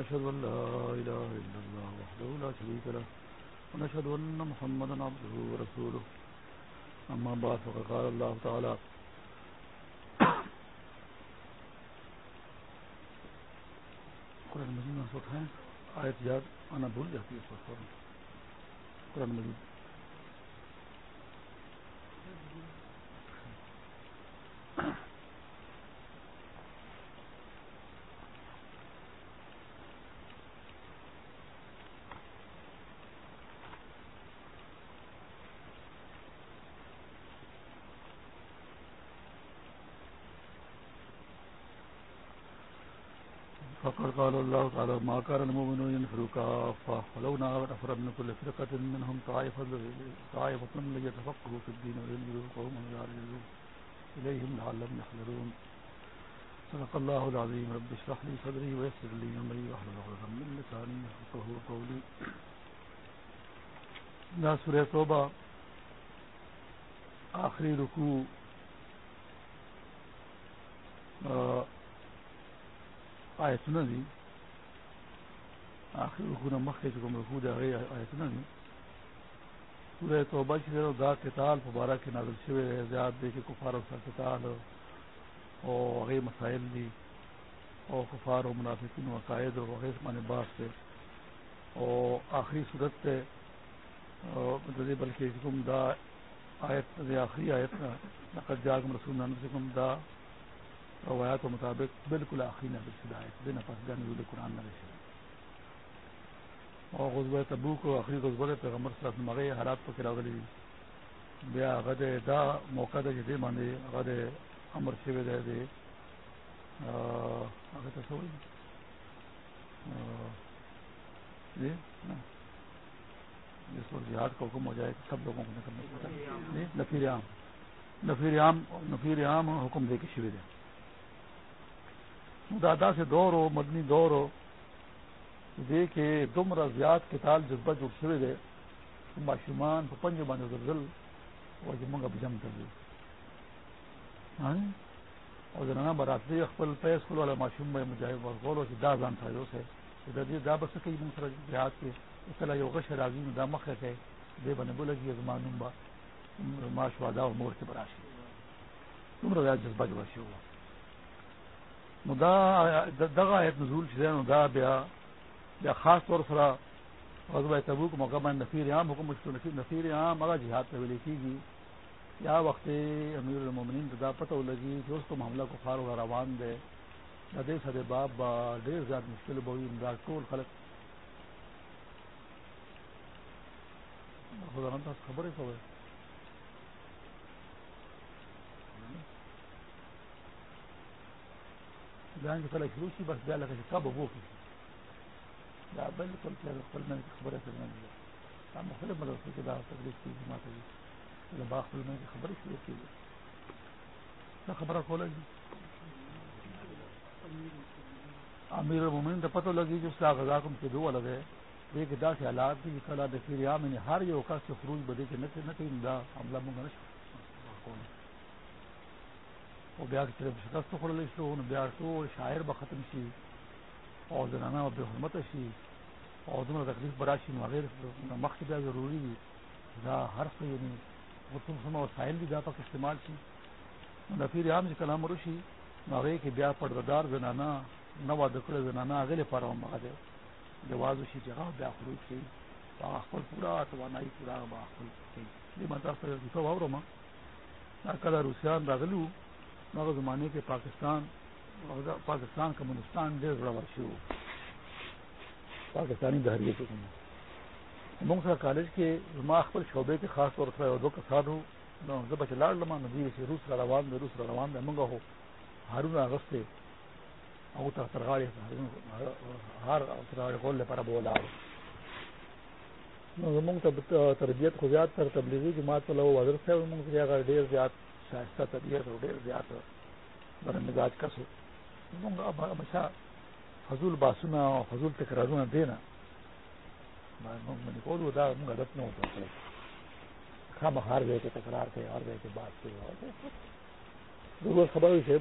ونشهد أن لا إله إلا الله وحده لا شريك له، ونشهد أن محمدا عبده ورسوله. أما بعد، فقد قال الله تعالى قرآن مجید میں سوٹ ہے، آیت یاد آنا بھول جاتی ہے سوٹ قرآن مجید فقد قال الله تعالى ما كان المؤمنون ينفروا كافة ولو نفر من كل فرقة منهم طائفة طائفة ليتفقهوا في الدين وينذروا قوما يعرضون إليهم لعلهم يحذرون. صدق الله العظيم. رب اشرح لي صدري ويسر لي أمري واحلل عقدة من لساني يفقهوا قولي. نا سورة توبة آخری رکوع آیتونه دي اخر رکوع مخکې کوم رکوع ده هغه آیتونه دي سورہ توبہ چې دا قتال مبارک کې نازل شوی دی زیات دی چې کفار او قتال او هغه مسائل دي او کفار او منافقین او عقاید او هغه باندې باس دي او آخری صورت ته او د دې بلکې دا آیت د آخری آیت نه لقد جاءكم رسول الله منكم دا روایات مطابق بالکل آخری نظر شدایت دن پس گن رول قرآن نظر شد اور غزوہ تبوک و آخری غزوہ پیغمبر صلی اللہ علیہ وسلم حالات پر کرا بیا غد دا موقع دے جدی ماندے غد امر شوی دے دے اگر تو سوئی. جی جس وقت جہاد کا حکم ہو جائے سب لوگوں کو نکلنا نفیر عام. نفیر عام نفیر عام حکم دے کے شوی دے. دادا سے دور ہو مدنی دور ہو دے کے دم رضیات کے تال جذبہ جو چھوڑے دے معشومان پنج بانے زلزل اور جی جمنگا بجم کر دے۔ ہاں؟ جی؟ اور جنانا برات اخبل پیس کل والا معشوم میں مجاہد اور غولو جی دا زان تھا جو سے۔ جی دا دی دا بس کئی من سر جہاد کے۔ اطلاع یو غش راضی دا مخ ہے دے بنے بولے گی زمانوں با ماش وادا و مور کے براشی تم رضیات جذبہ جو بشی ہوا۔ نو دا دغه آیت نزول چې نو دا بیا بیا خاص طور پر سره غزوه تبوک موقع باندې نفیر عام، حکم نفیر نفیر عام هغه جهاد ته ویل کیږي یا وخت امیر المؤمنین دا پته ولګي چې اوس کوم حمله کو خار روان دي د دې سره باب با ډیر زیات مشکل به وي دا ټول خلک خدای نن تاسو خبرې کوئ بیان کله شروع شي بس بیا لکه کب وو کی۔ دا بل کله چې خپل من خبره کوي دا مختلف مدرسې کې دا تدریس کیږي ما ته دا با خپل من خبره شروع کیږي دا خبره کوله امیر المومنین د پته لګي چې څنګه غزا کوم کې دوه لګي دې کې دا حالات دي کله د فریام نه هر یو کس خروج بده کې نه نه کوي دا عمله مونږ نه شو او بیا چې شکست خوړلی شو نو بیا ټول شاعر به ختم شي او زنانه به حرمت شي او دومره تکلیف به راشي نو هغې مخکې دا هر څه یعنې کوم سم وسایل دي دا پکې استعمال شي نو د پیر عام چې کلام وشي نو هغې کې بیا پردهدار زنانه، نه واده کړې زنانه هغې لپاره هم جواز وشي چې هغه بیا خروج کوي هغه خپل پوره توانایي پوره به خپل کوي دې ما تاسو ته کیسه واورم. دا کله روسیان راغلي وو مغه زمانے کې پاکستان پاکستان کمونستان ډېر زړور شو پاکستانی دهریه کې موږ سره کالج کې زما خپل شعبې کې خاص طور سره دوه کسانو نو زه به لاړ لمه نو چې روس را روان دی روس را روان دی موږ هو هارون اغسته او ته کول لپاره نو زمونږ ته تربیت خو زیات تر تبلیغي جماعت په لو حضرت صاحب موږ ډېر زیات شائستہ طبیعت اور ڈیر زیادہ بر مزاج کا سو۔ ہمیشہ فضول باسنا اور فضول تکرارونه دینا میں منگا رت نہ ہوتا خام ہار گئے کہ تکرار تھے ہار گئے کہ بات تھے ضرورت خبر ہوئی سے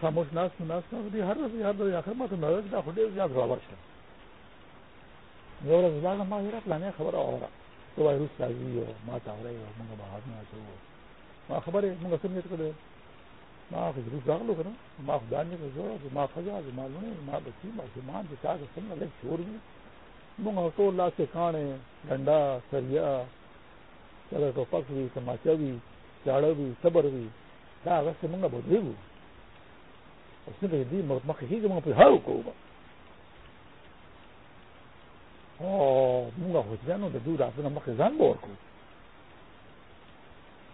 خاموش ناس ناس هر ورځ یاد دی اخر ما ته نو دا خو ډېر زیات راور شو یو ورځ لا ما یې پلانې خبره اوره. تو وای روس راځي او ما ته اوري او موږ به حاضر نه شو. ما خبره موږ څنګه کړو ما خو روس راغلو کنه؟ ما خو دانې کو ما خجا ما لونه ما بچي ما شمان چې تاسو څنګه شور دي موږ ټول لاسه کانه ډنډا سریا چلو ټوپک وی تماچا وی چاړه وی صبر وی دا هغه څنګه بودیږي او څنګه دې مخکې هیڅ موږ په هاو کوو او موږ خو ځانو د دوی راځنه مخکې ځان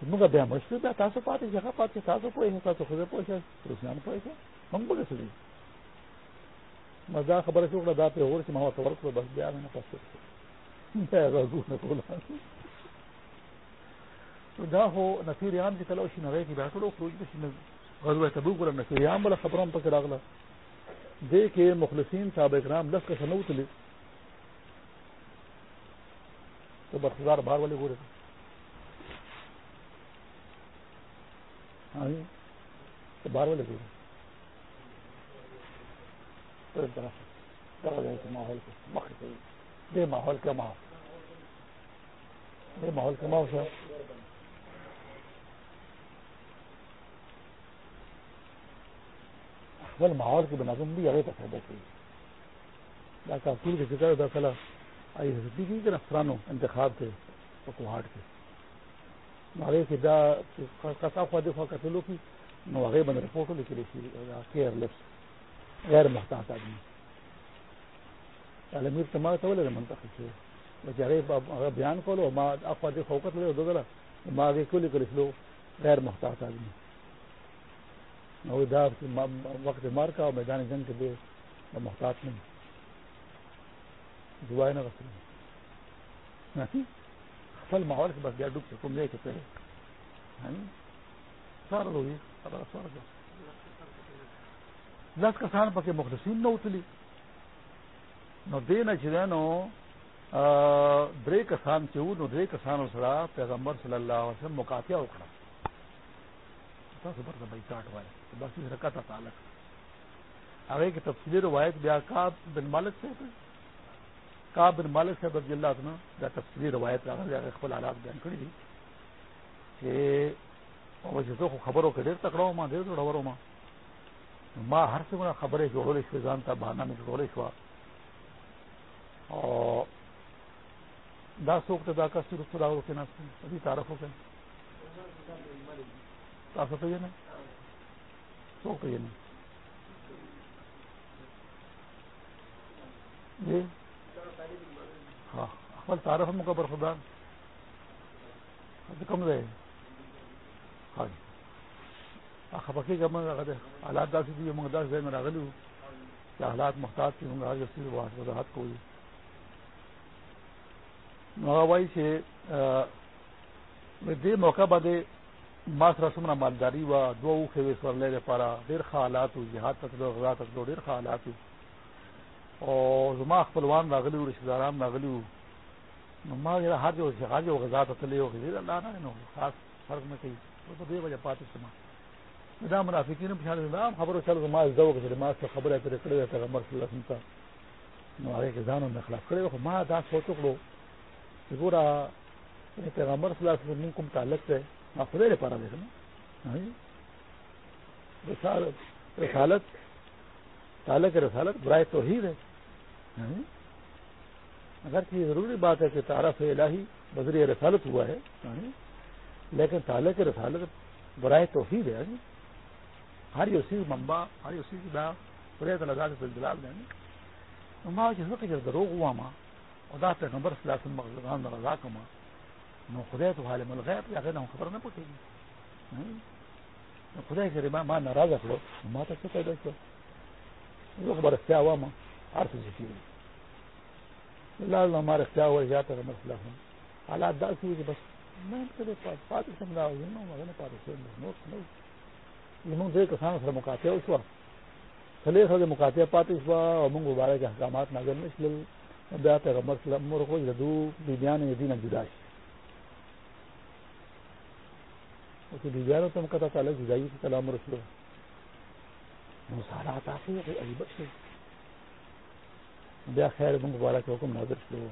بور کوو موږ بیا مشکل بیا تاسو پاتې ځای پاتې تاسو په یوه تاسو خو په څه روسيان په څه موږ به څه مزه خبره شو کړه دا په اور چې ما ورته ورکړو بس بیا نه پاتې دا راځو نه کوله دا هو نفیریان چې کله شي نه وایي دا ټول خروج به بشي غزوه تبوک ولا نفیریان بل خبرم پکې راغله دې کې مخلصین صاحب کرام لس کا سنوت لې تو برخدار بار والے گورے ہاں جی۔ تو بار والے گورے ماحول دے ماحول کا ماحول۔ دے ماحول کا ماحول سر۔ بل ماحول کی بناظم بھی اگے تک بیٹھ گئی پور کے ذکر ادا کلا آئی حضرتی کی کہ افرانو انتخاب تھے پکوہاٹ کے۔ ناغے کی دا کسا خواہ دفاع قتلو کی نواغے بند رپورٹو لکھ لی کیئر لپس غیر محتاط آدمی علمیر تمہارا تو لے منتخب سے بچے بیان کھولو ما اخواہ دفاع قتل لے دو گلا ما آگے کیوں لکھ لو غیر محتاط آدمی دا وقت مار کا میدان جنگ کے لیے محتاط نہیں دعائیں نہ رکھ فل ماحول کے بس گیا ڈوب سے تم لے کے پہلے۔ سارا ہوئی لس کسان پکے مخلصین نہ اتلی۔ نو دے نہ چرینو درے کسان چو نو درے کسان سرا پیغمبر صلی اللہ علیہ وسلم مکاتیا اکڑا۔ تاسو برته بایکاټ وای بس رکعت تعلق هغه کې تفصیلی روایت بیا کعب بن مالک سے کعب بن مالک سے رضی اللہ عنہ دا تفصیلی روایت راغلی هغه خپل حالات بیان کړی دي. چې او چې زه خبرو کې ډېر تکړه ما ډېر ډېر ما ما هر څه خبره جوړولې شو ځان ته بهانه مې جوړولې شو او دا څوک ته دا کس رسول الله کې نه دي تعارف وکړي تاسو ته نه څوک یې نه جی؟ ہاں تعارف مو پر خدا۔ کم رہے ہاں خپکی کا منگا کرے حالات داسی دی منگا داس دے میرا غلو کہ حالات محتاط کی ہوں منگا آگے اسی وضاحت کو ہوئی۔ مغاوائی سے دے موقع بعد ما سره څومره مالداري وه دوه اوښې وې سورلی دپاره ډېر ښه حالات وو جهاد ته تلو غذا ته تلو ډېر ښه حالات وو او زما خپلوان راغلي وو رشتهداران راغلي وو نو ما ویل هر یو چې هر یو غذا ته تللی وو الله نه، نو خاص فرق نه کوي. په دې وجه پاتې شم دا منافقین په شان دا خبرو چلو ما زده وکړه ما څه خبره پرې کړې ده پیغمبر صلی الله علیه وسلم نو هغه کې ځانو نه خلاف کړی خو ما دا سوچ وکړو چې ګوره یعنی پیغمبر صلی الله علیه وسلم کوم تعلق دی؟ خدای لپاره دی یعنی رسالت رسالت، تعلق رسالت برائے توحید ہے اگر کہ ضروری بات ہے کہ تعارف الہی بذریعہ رسالت ہوا ہے لیکن تعلق رسالت برائے توحید ہے ہر اسی ممبا ہر اسی کی دا برائے تعالیٰ سے دلال دیں گے ماں جس وقت جب دروغ ہوا ماں ادا پیغمبر صلی اللہ علیہ وسلم رضا کما نو خدای ته عالم الغیب هغه نه خبر نه پټېږي نو خدای چې ما ما ناراضه کړو ما ته څه پیدا شو زه خبر اختیا وامه هر څه چې کېږي الله الله ما اختیا و زیاته د مسله هم حالات داسې وي بس ما کله پاتې سم دا نو هغه نه پاتې شم نو نو زمونږ دې کسانو سره مقاطعه وشوه څلې سره مقاطعه پاتې شوه او موږ مبارک احکامات نازل نشول بیا جدو، بیبیان دینه جدا شي اسے بیجاروں تم کتا تعالیٰ جدائی کی کلام رسول حالات آتے عجیب سے بیا خیر منگ والا کے حکم نظر شو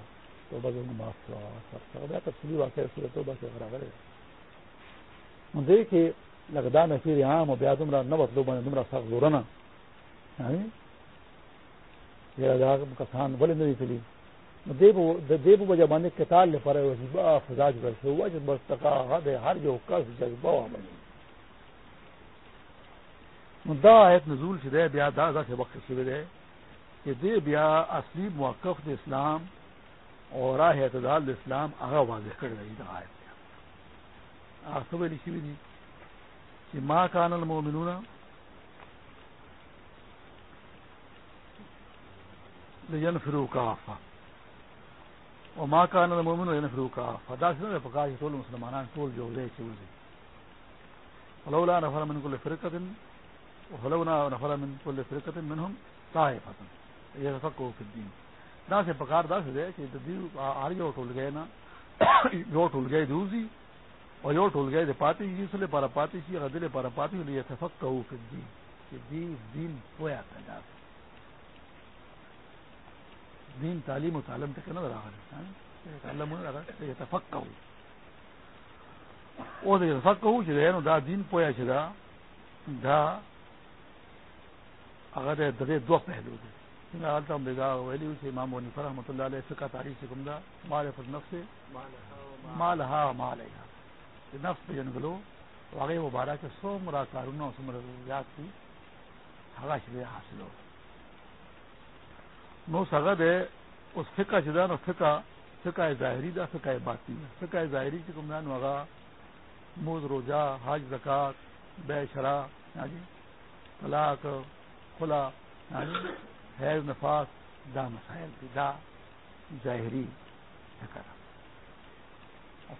تو بس معاف کرو بیا تفصیلی واقع اس تو بس برابر ہے دیکھے لگدا میں پھر عام بیا تمرا نہ بدلو بنے تمرا سخت زورنا یعنی؟ کسان بولے نہیں چلی دیو بجا باندې کتال لپاره وجبه فزاج ورسو وجب مستقا هذا هر جو کس جذبه عمل نو دا آیت نزول شده بیا دا دا سے وقت شده ده کہ دے بیا اصلی موقف د اسلام اور راہ اعتدال د اسلام هغه واضح کړی دی دا آیت هغه ویل شوی دی چې ما کان المؤمنون لینفروا کافه وما كان المؤمن ينفروا كافه دا څنګه په کاږي ټول مسلمانان ټول جو دی چې وځي ولولا نفر من كل فرقه ولولا نفر من كل فرقه منهم طائفه يتفقهوا في الدين دا سے پکار دا سے چې د دې اړ یو ټول گئے نا۔ یو ټول گئے دوزي او یو ټول گئے د پاتې یې جی، سره پر پاتې شي جی، غدل پر پاتې لري جی، يتفقهوا في الدين چې دې دین۔ پویا کړه دین تعلیم و تعلم تک نہ ہاں؟ راغلی تعلم نه يتفقهوا او د يتفقهوا چې نو دا دین پویا چې دا۔ دا هغه د دغه دوه پهلو دي څنګه حالت ویلی چې امام ونی رحمۃ اللہ علیہ فقہ تاریخ سے کوم دا معرفت النفس مالها مالها د نفس په جنګلو هغه مبارک څوم را کارونه څوم زیات دي هغه شی حاصلو نو څنګه ده اوس فقہ چې دا نو فقہ فقہ ظاهری دا، فقہ باطنی دا۔ فقہ ظاهری چې کوم دا نو هغه موز روزه حج، زکات بیع شرا یعنی طلاق، خلا یعنی حیض نفاس، دا مسائل دی دا ظاہری فکر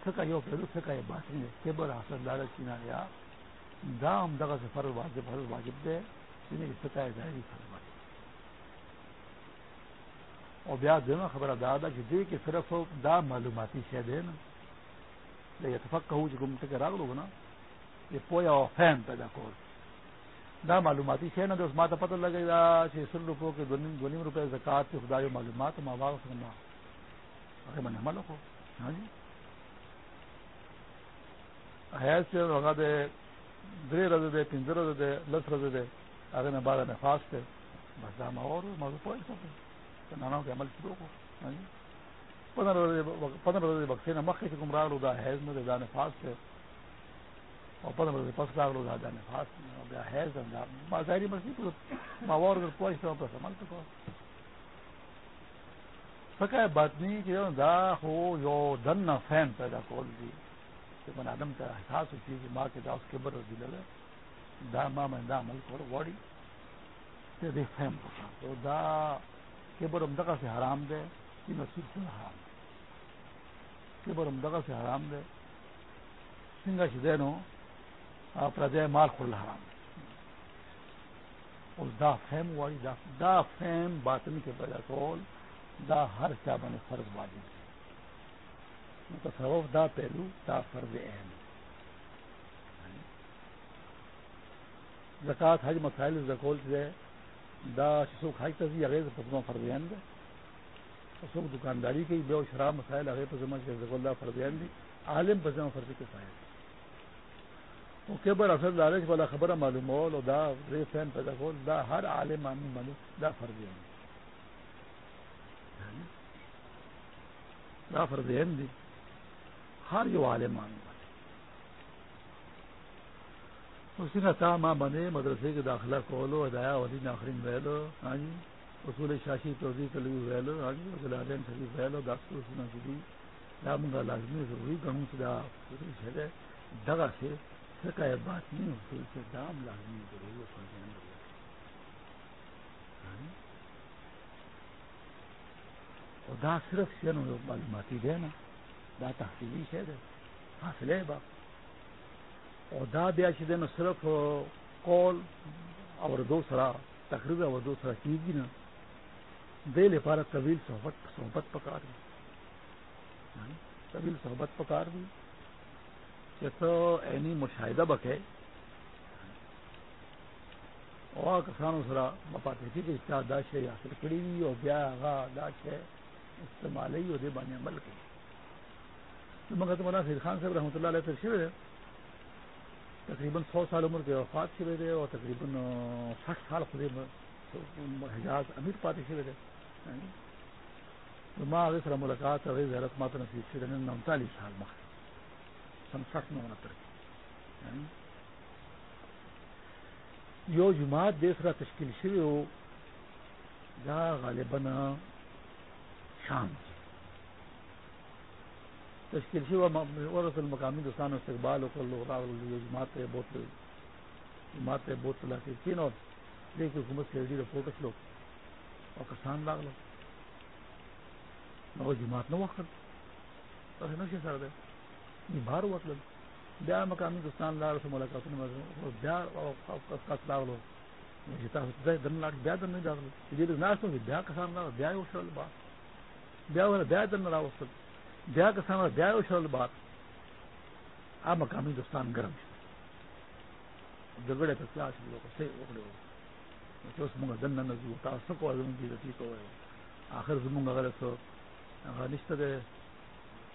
فکر یو پہلو فکر باطنی ہے کبر حاصل دارا چینا یا دا ہم دغه سے فرض واجب فرض واجب دے چینے کی فکر ظاہری فرض واجب اور بیا دینا خبر دادا کہ دے کہ صرف دا معلوماتی شے دے نا یہ اتفاق کہو جو گم تک راگ لوگ یہ پویا اور فہم پیدا کر دا معلوماتی شے نا اس ماتا پتہ لگے گا کہ سر روپو کے دو نیم روپے زکات کے خدا معلومات ماں باپ سننا اگر میں عمل کو. ہاں جی؟ حیث سے لگا دے، درے رضے دے پنجر رضے دے، لس رضے دے اگر میں بعد نفاس تھے بس دا اور موضوع پوائنٹ سکتے نانا کے عمل شروع کو. ہاں جی؟ پندرہ رضے بخشے نہ مکھ سے گمراہ دا حیض میں دا نفاس تھے اور پندرہ بجے پس لاگ لوگ آجا نے خاص گیا ہے ظاہری مسئلہ تو ماور اگر پہنچتا ہوں تو سمجھ سکو فکر بات نہیں کہ دا ہو جو دن نہ فین پیدا کول دی کہ من آدم کا احساس ہوتی کہ ماں کے دا اس کے بر رضی لے دا ماں میں دا عمل کر واڑی تے دے فہم کو تو دا کے بر امدقہ سے حرام دے کہ نصیب سے حرام. دے کے بر امدقہ سے حرام دے سنگا شدینو پردے مال خل حرام اور دا فہم والی دا, دا فہم باطن کے پیدا کول دا ہر کیا بنے فرض واجب تصوف دا پہلو دا فرض اہم زکات حج مسائل زکول سے دا سوکھ حج تزی اگے پتما فرض اہم دے۔ سوکھ دکانداری کی بے و شراب مسائل اگے پتما فرض اہم دی۔ عالم پتما فرض کے فائد کبر اصل لالچ والا خبر معلوم ہو دا ری فین پیدا ہو دا ہر عالم آمی معلوم، دا فرض ہے دا فرض ہے دی۔ ہر جو عالم آمی اسی کا تا ماں بنے، مدرسے کے داخلہ کھولو ہدایا ودین آخرین ویلو ہاں جی اصول شاشی توضیع تلوی ویلو ہاں جی اصول وزلادین شریف ویلو داخل سنا شدی دا منگا لازمی ضروری گنوں سے دا دگا سے فقہ بات نہیں اصول سے دام لازمی ضرور ہاں؟ دا صرف شنو معلوماتی دے نا، دا تحصیلی شے دے۔ حاصل ہے باپ اور دا بیا شدے نا صرف قول اور دو سرا تقریر اور دو سرا چیز نا، دے لے پارا طویل صحبت صحبت پکار دی۔ ہاں؟ طویل صحبت پکار دی۔ کہ تو اینی مشاہدہ بکے۔ او کسانو سره مپاتې کې چې دا شی حاصل کړی وي او بیا هغه دا شی استعمالي او دې باندې عمل کوي موږ ته مولانا سید خان صاحب رحمۃ اللہ علیہ تشریح ہے تقریباً سو سال عمر کے وفات سے تھے اور تقریباً ساٹھ سال خود حجاز امیر پاتے سے۔ تھے ماں آگے سر ملاقات اگے حیرت مات نصیب سے انتالیس سال ماہ سن سٹھ میں انہتر یو جماعت دیس را تشکیل شوی ہو دا غالباً شام تشکیل شوی ورس المقامی دوستان استقبال وکړ لو راغلو یو جماعت ته بوتل جماعت ته بوتل کې کینو دې حکومت کې ډیره فوټو شلو او کسان راغلو نو جماعت نو وکړ تاسو نو څه سره ده بهر وکړل بیا مقامی دوستان لاړ سره ملاقاتونه بیا او کس راغلو چې تاسو ځای دن لاړ بیا دن نه راغلو دې نه ناسو بیا کسان راغلو بیا یو شل با بیا ور بیا دن راوستل بیا کسان بیا یو شل بات آ مقامی دوستان ګرم جګړه په کلاس کې وکړه څه وکړو چې اوس موږ دن نه زو تاسو کو زموږ دې دې کوه اخر زموږ غره هغه نشته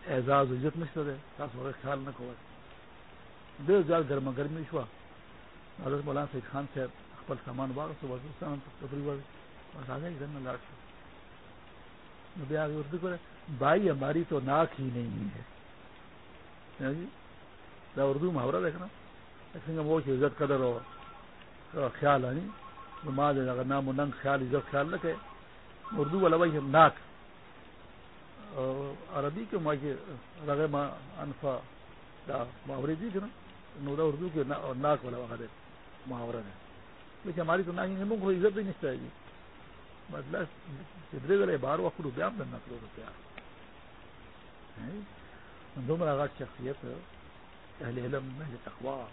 ده اعزاز عزت نشته ده. تاسو ورته خیال نه کوئ. ډېر ځل ګرمه ګرمي شو حضرت مولانا سید خان صاحب خپل سامان واغسته وزستان تقریباً بس آگے ادھر نہ لاٹ بیا اردو کو بھائی ہماری تو ناک ہی نہیں ہے. جی اردو محاورہ دیکھنا ایسے وہ عزت قدر ہو خیال ہے نہیں ماں دے اگر نام و ننگ خیال، عزت خیال رکھے اردو والا بھائی ناک. عربی کے ماں کے رگے ماں انفا محاورے دی نا نورا اردو کے ناک والا وغیرہ محاورہ ہے لیکن ہماری تو ناک نہیں کو عزت نہیں چاہیے جی. گی مطلب درے بار وقت بیا دن کرو روپیہ دومره غټ شخصیت اهل علم اهل تقوا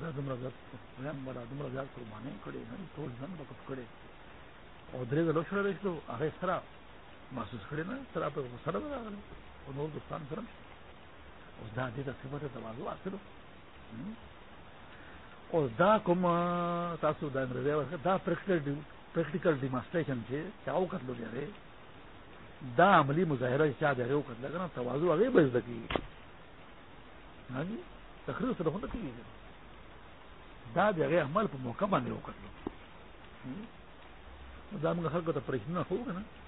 دا دومره زیات پیغمبر دومره زیات قرباني کړې نه ټول ځان وقف کړي او درې ځله شو راځي هغه سره محسوس کړي نه سره په سره راغلی او نور دوستان سره او دا دې ته صفته تواضع اصلو او دا کوم تاسو دا انګريزي دا پریکټیکل پریکټیکل ډیمانسټریشن دا عملی مظاهره چې چا دی یو کتل کنه تواضع هغه به زده کیږي۔ جی؟ تخریص سره هونه کیږي۔ دا دی هغه عمل په موقع باندې وکړو دا موږ خلکو ته پرېښنه خو کنه ټانګه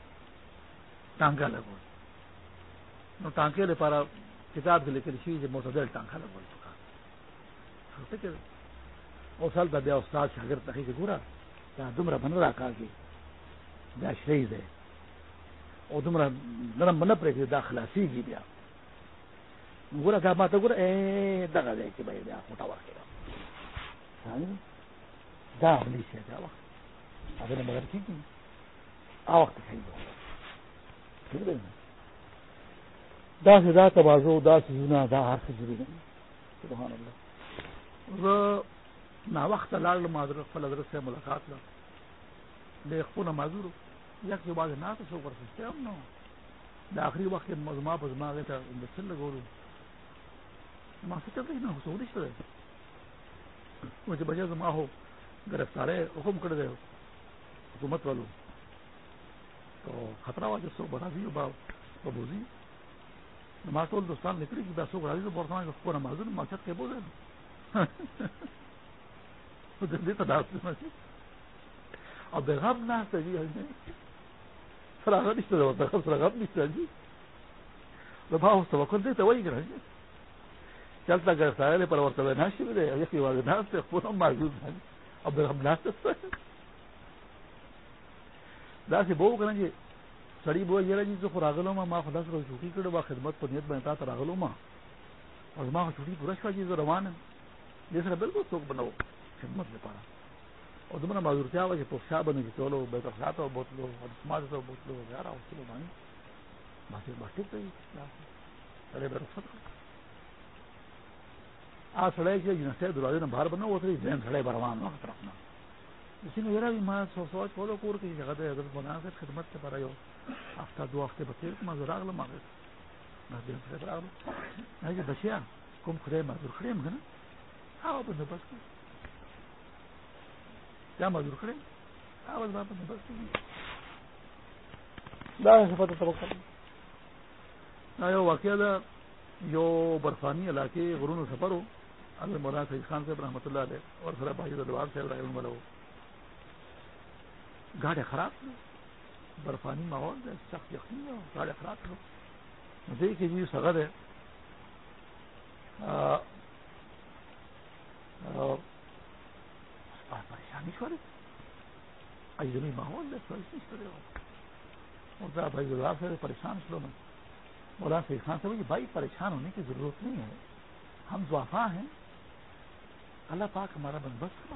لګول نو ټانګه لپاره کتاب کې لیکل شوی چې معتدل ټانګه لګول پکار او سال دا بیا استاد شاګرد ته ګوره دا دومره بن راکاږي دا شری دی او دومره نرم بنه پرې دا خلاصيږي بیا۔ ګوره دا ماته ګوره اے دغه دی چې به بیا خوټه ورکړي دا عملی شي دا وخت هغه نه مگر کیږي او وخت صحیح ہوگا دی دا سه دا تواضع دا سونه دا هر څه ضروري سبحان اللہ الله. نا وخت لاړ مادر خپل حضرت سے ملاقات لا له خپل معذور یک یو باز نه تاسو ورسسته هم نو د اخري وخت مزما په زما ته د سل لګورو ما څه ته نه هوسو دي شته و چې بچا زما هو گرفتاره حکم کړی دی، حکومت والو تو خطرہ وا چې سو برازي او په بوزي ما ټول دوستان نکړي چې دا سو راځي په ورته ما خپل معذور ما څه کې بوزي اب غم نہ جی فراغت نہیں ہوتا فراغت نہیں جی بھاؤ توکل دے تو وہی کریں گے چلتا گھر سارے پر ورتہ نہ شروع ہے یقین والے نہ پورا موجود ہے اب غم نہ ہے دا سے بہو کریں گے سڑی بو یہ جی جو فراغلوں میں ماں خدا سے چھٹی کرے با خدمت پر نیت بنتا تھا راغلوں ماں اور ماں چھٹی پورا شوا جی جو روان ہے جیسا بالکل سوک بناؤ خدمت لپاره. او دمره مازورتیا و چې په شا باندې ټولو به تر شاته او بوتلو او سماج ته بوتلو یا را اوسلو باندې باندې باندې ته سره به رخصت آ سړی چې جنسه دروازه نه بهر بنو وته ځین سړی بروان نو طرف نه. چې نو یاره ما سوچ کولو کور کې هغه د حضرت مناسب خدمت ته پر یو هفته دوه هفته به تیر ما زراغله ما ما دې سره راغله هغه بچیا کوم خدای ما زر خړم کنه هغه په بس کیا مزدور کریں واقعہ تھا جو برفانی علاقے غرون سفر ہو۔ ابھی مولانا سعید خان صاحب رحمۃ اللہ علیہ اور سر بھائی الوار صاحب رحم والا ہو۔ گاڑی خراب برفانی ماحول سخت یقین گاڑی خراب ہو مجھے کہ جی سگد ہے۔ پریشانی کرے ایزنی ماحول ہے بھائی گزار سے پریشان چلو نا مولانا سعید خان سے بھائی پریشان ہونے کی ضرورت نہیں ہے۔ ہم زوافا ہیں۔ اللہ پاک ہمارا بندوبست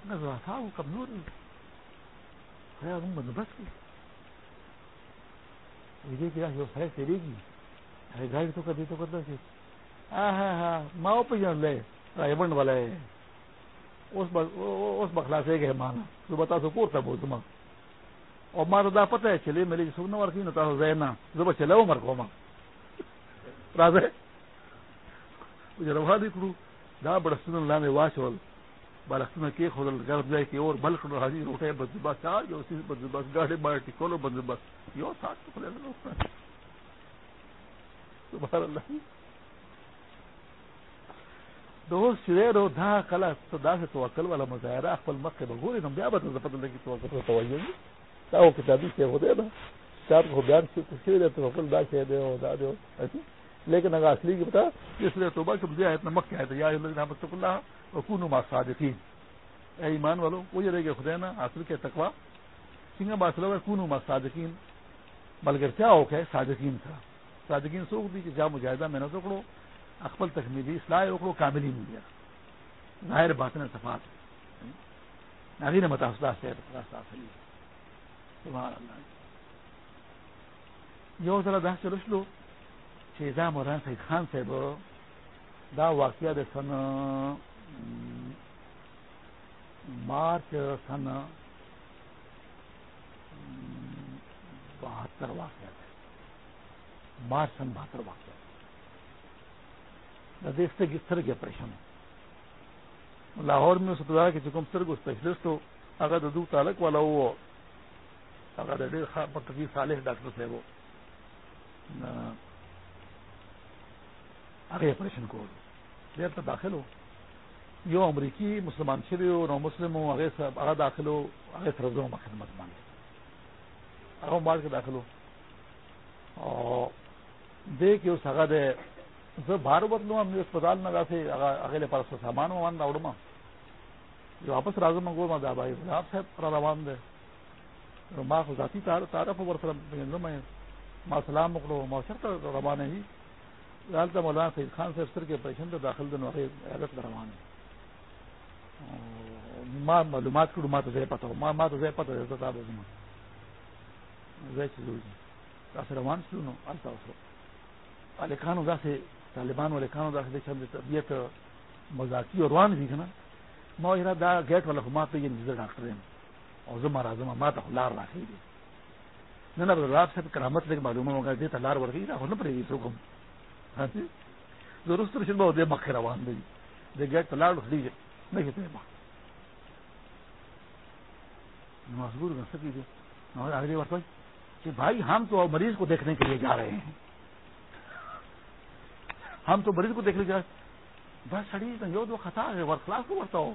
کرا زوافا وہ کمزور ہے بندوبست کی وجے کیا ہے تیرے گی گاڑی تو کبھی تو کرتا ہاں ہاں ہاں ماؤ پہ جان لے رائبنڈ والا ہے اس بخلا سے گئے مانا تو بتا سو کو تھا بہت ماں اور ماں تو پتہ ہے چلے میری سننا ور کی نتا زینا زب چلے وہ مر کو ماں راز ہے مجھے روا دی کرو دا بڑستن لانے واشول بالستن کے خودل گرد جائے کہ اور بلک حاضر اٹھے بس بس آ جو اسی بس بس گاڑی مار ٹکولو بس بس یو ساتھ تو کھلے سبحان اللہ۔ دو سرے رو دھا کلا تو دا سے توکل والا مظاہرہ خپل مخ مکه بغوري نو بیا به ته پته لګي توکل ته توایي دا او کتابي څه هو دی نا صاحب خو بیان څه څه دی توکل دا څه دی او دا دی لیکن اگر اصلی کی بتا، اس لیے توبہ کے مجھے آیت نمک کیا ہے، یا رحمت اللہ وکون ما صادقین اے ایمان والو، وہ یہ رہے گا خدا نا حاصل کے تقوا سنگا باسلو کون ما صادقین بلکہ کیا ہو کہ صادقین تھا۔ صادقین سوکھ دی کہ جا مجاہدہ میں نہ سکڑو اکبل تکمیلی اصلاح اکڑو کاملی مل گیا۔ ظاہر بات نے صفات۔ ناغیر متاثرہ سے یو ذرا دہ چلو شیزا مولانا سعید خان صاحب دا واقعہ دے سن، مارچ سن، بہتر واقعہ مارچ سن بہتر واقعہ دیکھتے کہ سر کے آپریشن لاہور میں سترا کے چکم سر کو اسپیشلسٹ ہو اگر ددو تالک والا ہو اگر پکی صالح ڈاکٹر سے وہ آگے آپریشن کو۔ دیر تک داخل ہو۔ یو امریکی مسلمان شری ہو، نو مسلم ہو، آگے آگے داخل ہو، آگے سرزوں میں خدمت مانگے۔ آگے مار کے داخل ہو۔ اور دے کے اس آگا دے باہر بدلو، ہم نے اسپتال میں سے اگلے پاس سامان وامان دوڑما جو واپس راز منگو میں دا بھائی آپ صاحب روان دے۔ ماں کو ذاتی تعارف ورسر میں۔ ماں سلام مکڑو ماں شرط روان ہے ہی۔ لالتا مولانا سعید خان سے افسر کے پیشن سے داخل دن واقعی حیرت کا روان ہے ماں معلومات کو ماں تو زی پتہ ہو، ماں ماں تو زی پتہ ہے تو زی چیز ہوئی۔ روان شروع نو؟ آلتا اسو علی خان ادا سے طالبان والے خانوں دا چند طبیعت مزاقی اور روان بھی نا۔ ما یرا دا گیٹ والا ما ته یې نظر ډاکټر یم او زه مرزه ما ته لار راخی دي نه نه رات سے کرامت لګ معلومه وګا دې ته لار ورغی دا نه پرې څوک هم درست رشد به دې مخ روان دي دې گیٹ ته لار خلی نه کېته ما نو مجبور نہ سکی دي نو اگلی ورته کہ بھائی ہم تو مریض کو دیکھنے کے لیے جا رہے ہیں۔ ہم تو مریض کو دیکھ لیجیے بس سڑی یو دو خطا ہے۔ ورک کلاس کو بڑھتا ہو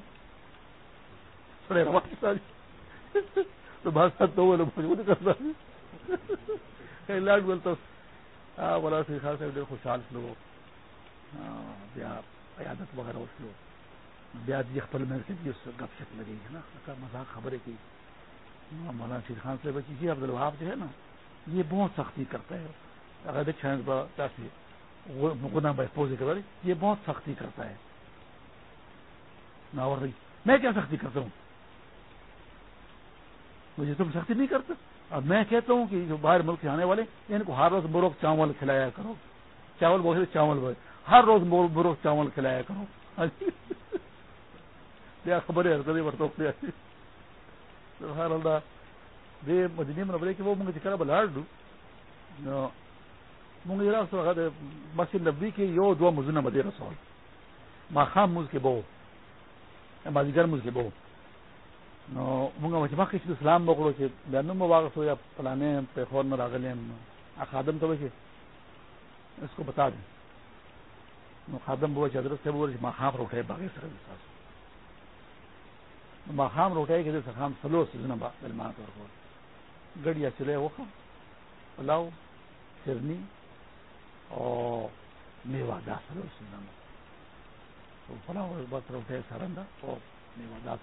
سڑے جی۔ تو بات تو وہ لوگ مجبور کرتا۔ لاڈ بولتا ہاں بولا سی خاص ہے خوشحال لو عیادت وغیرہ اس لو بیاد یہ خپل میں سے بھی اس گپ شپ لگی، ہے نا؟ مذاق خبریں کی۔ ہاں، مولانا شیر خان سے بچی جی عبد الوہاب جو ہے نا، یہ بہت سختی کرتا ہے۔ اگر گنا محفوظ کر یہ بہت سختی کرتا ہے۔ ناور میں کیا سختی کرتا ہوں؟ مجھے تم سختی نہیں کرتا اب میں کہتا ہوں کہ جو باہر ملک سے آنے والے، ان کو ہر روز بروک چاول کھلایا کرو۔ چاول بہت چاول بہت ہر روز بروک چاول کھلایا کرو۔ کیا خبر ہے برتو ہر اللہ۔ دے مجھے نہیں کہ وہ مجھے کرا بلاڈ دوں مونږ را سره د مسجد نبوي کې یو دوه مزونه مده رسول۔ ما خام موږ کې بو۔ مازیګر مو کې بو۔ نو موږ چې مخکې اسلام وکړو چې د نوم واغسو یا پلانې په خور نه راغلم خادم ته وشي، اس کو بتا دیں نو خادم بو چې حضرت سے بول ما خام روټه باغې سره تاسو ما خام روټه کې د خام سلو سيزونه با بلمان ورکول. ګډیا چلے وخه پلاو شرنی او میوه، دا سلو سيزونه او پلاو، بس روټه سره دا او میوه، دا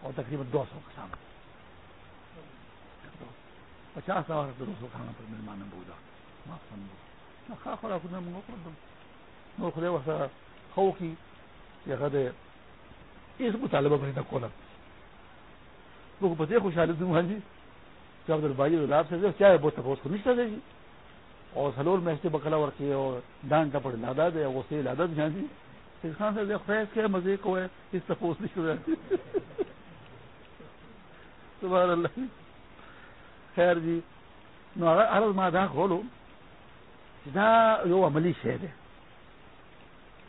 اور تقریباً دو سو کا سامان۔ پچاس ہزار دو سو کھانا پر مہمان بوجھا۔ معاف سمجھو خا خوراک نه موږ خو کی هغه دې هیڅ مطالبه باندې نه کوله موږ په دې خوشاله دي مهاجي ہاں جی۔ چې عبد الباجي ولاب سے چا به تاسو خو نشته دی جی۔ او سلور میں میشته بکلا ورکی او دان ته پړ لادا دی او سه لادا دی ہاں جی۔ ځي چې خان سے خو کې مزه کوه هیڅ تاسو نشته سبحان الله خیر جی نو هغه ما دا غولو دا یو عملی شی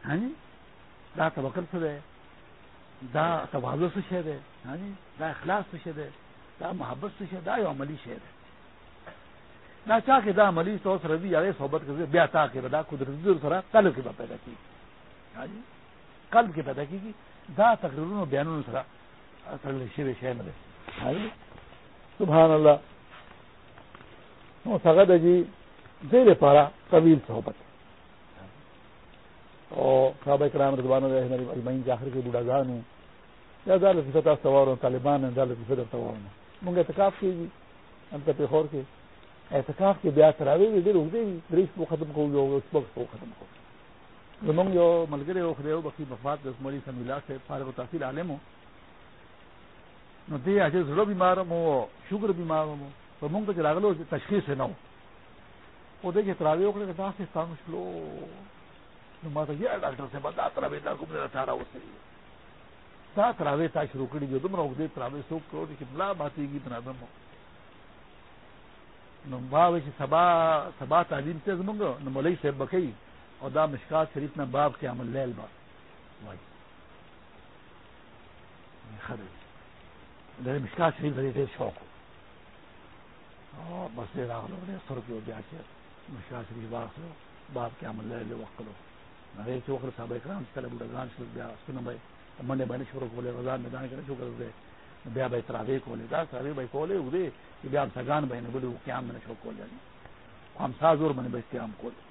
ہاں جی؟ دی دا توکل څه دی دا توازو سے تواضع څه شی دی دا اخلاص څه شی دی دا محبت څه شی دا یو عملی شی دی دا چا کې دا عملی تو سره دی هغه صحبت کوي بیا تا کې دا قدرت دې سره قلب کې پیدا کیږي ہاں جی۔ قلب کې پیدا کیږي دا تقریرونو بیانونو سره اصل شی شی نه دی ہاں جی۔ سبحان الله نو څنګه دی زیر پارا طویل صحبت۔ اور صحابہ کرام رضوان المین جاخر کے بوڑھا گان ہوں یا دال کی فتح سوار ہوں طالبان ہیں دال کی فتح سوار ہوں منگ اعتکاف کی جی انت پیخور کے۔ اعتکاف کے بیاہ کراوے بھی، دیر اگدے بھی۔ بریش کو ختم کو، جو اس وقت کو ختم کو۔ زمنگ جو ملگرے اخرے ہو بقی مفاد دس مری سے ملا سے فارغ تحصیل عالم نو دے آج زڑو بیمار ہوں شوگر بیمار ہوں تو منگ تو چلاگلو تشخیص ہے نہ ہو وہ دیکھیے تراوی اکڑے کے داس سے تانگ شلو. ماتا یہ ڈاکٹر سے بتا تراوی دا کو میرا سارا وہ صحیح دا تراوی تا شروع کری جو تم روک دے تراوی سوک کرو کہ بلا باتی گی بنا دم نو باوی چې سبا سبا تعلیم ته زمونږ؟ نو مولوی صاحب بکی او دا مشکات شریف نه باب کې عمل لیل با وای مشکات شریف دې شوق او بس دیر راغلو دې سر کې بیا چې مشرا شریف واخلو باپ کے عمل لے وقلو نغیر چوکر صاحب اکرام سے بڑا گان شروع بیا سنم بھائی منڈے بہنے شروع کو لے رضان میدان کرے شکر دے بیا بھائی تراوی کو لے دا تراوی بھائی کو لے دے کہ بیا سگان بھائی نے بڑے قیام میں نے شروع کو لے ہم سازور بنے بھائی قیام کو لے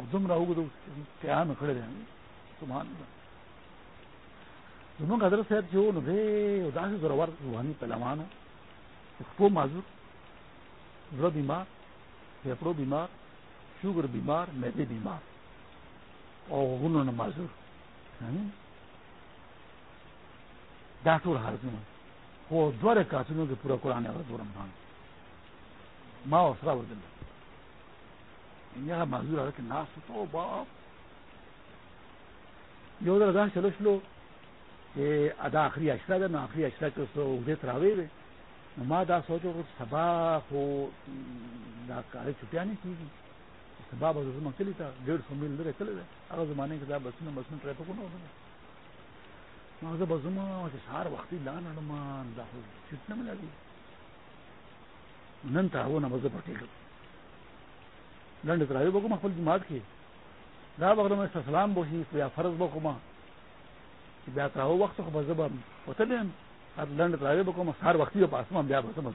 کړی او دومره وګړو قیام کړی دي سبحان الله زمونږ حضرت صاحب چې نو دې او داسې زورور روحاني پهلوانو خپل معذور زړه بیمار پھیپڑوں بیمار، شوگر بیمار، میدے بیمار، اور انہوں نے معذور یعنی ڈاکٹر حالت میں وہ دورے کاتنوں کے پورا قرآن ہے دور رمضان۔ ماں اور سرا دل یہاں معذور ہے کہ ناس تو باپ یہ ادھر ادا چلو چلو کہ ادا آخری اشرا ہے نا آخری اشرا کے اس کو ادے تراوے ہوئے ما دا سوچو کہ سبا خو دا کاری چھٹیا نہیں کی سبا بس زمان کلی تا ڈیڑھ سو میل لرے کلی دے اگر زمانے کے دا بسن بسن ٹریپو کو نو دا ما دا بس زمان کہ سار وقتی لان اڑمان دا خو چھٹنا ملا دی نن تا ہو نا بس پٹی کر لنڈ تراوی بکو مخفل جماعت کی. دا بغلو میں سلام بوشی یا فرض بکو ما. بیا تراو وقت خو بس زبان وطلیم لنډ راوي به کوم سهار وختي په اسمان بیا به سمځ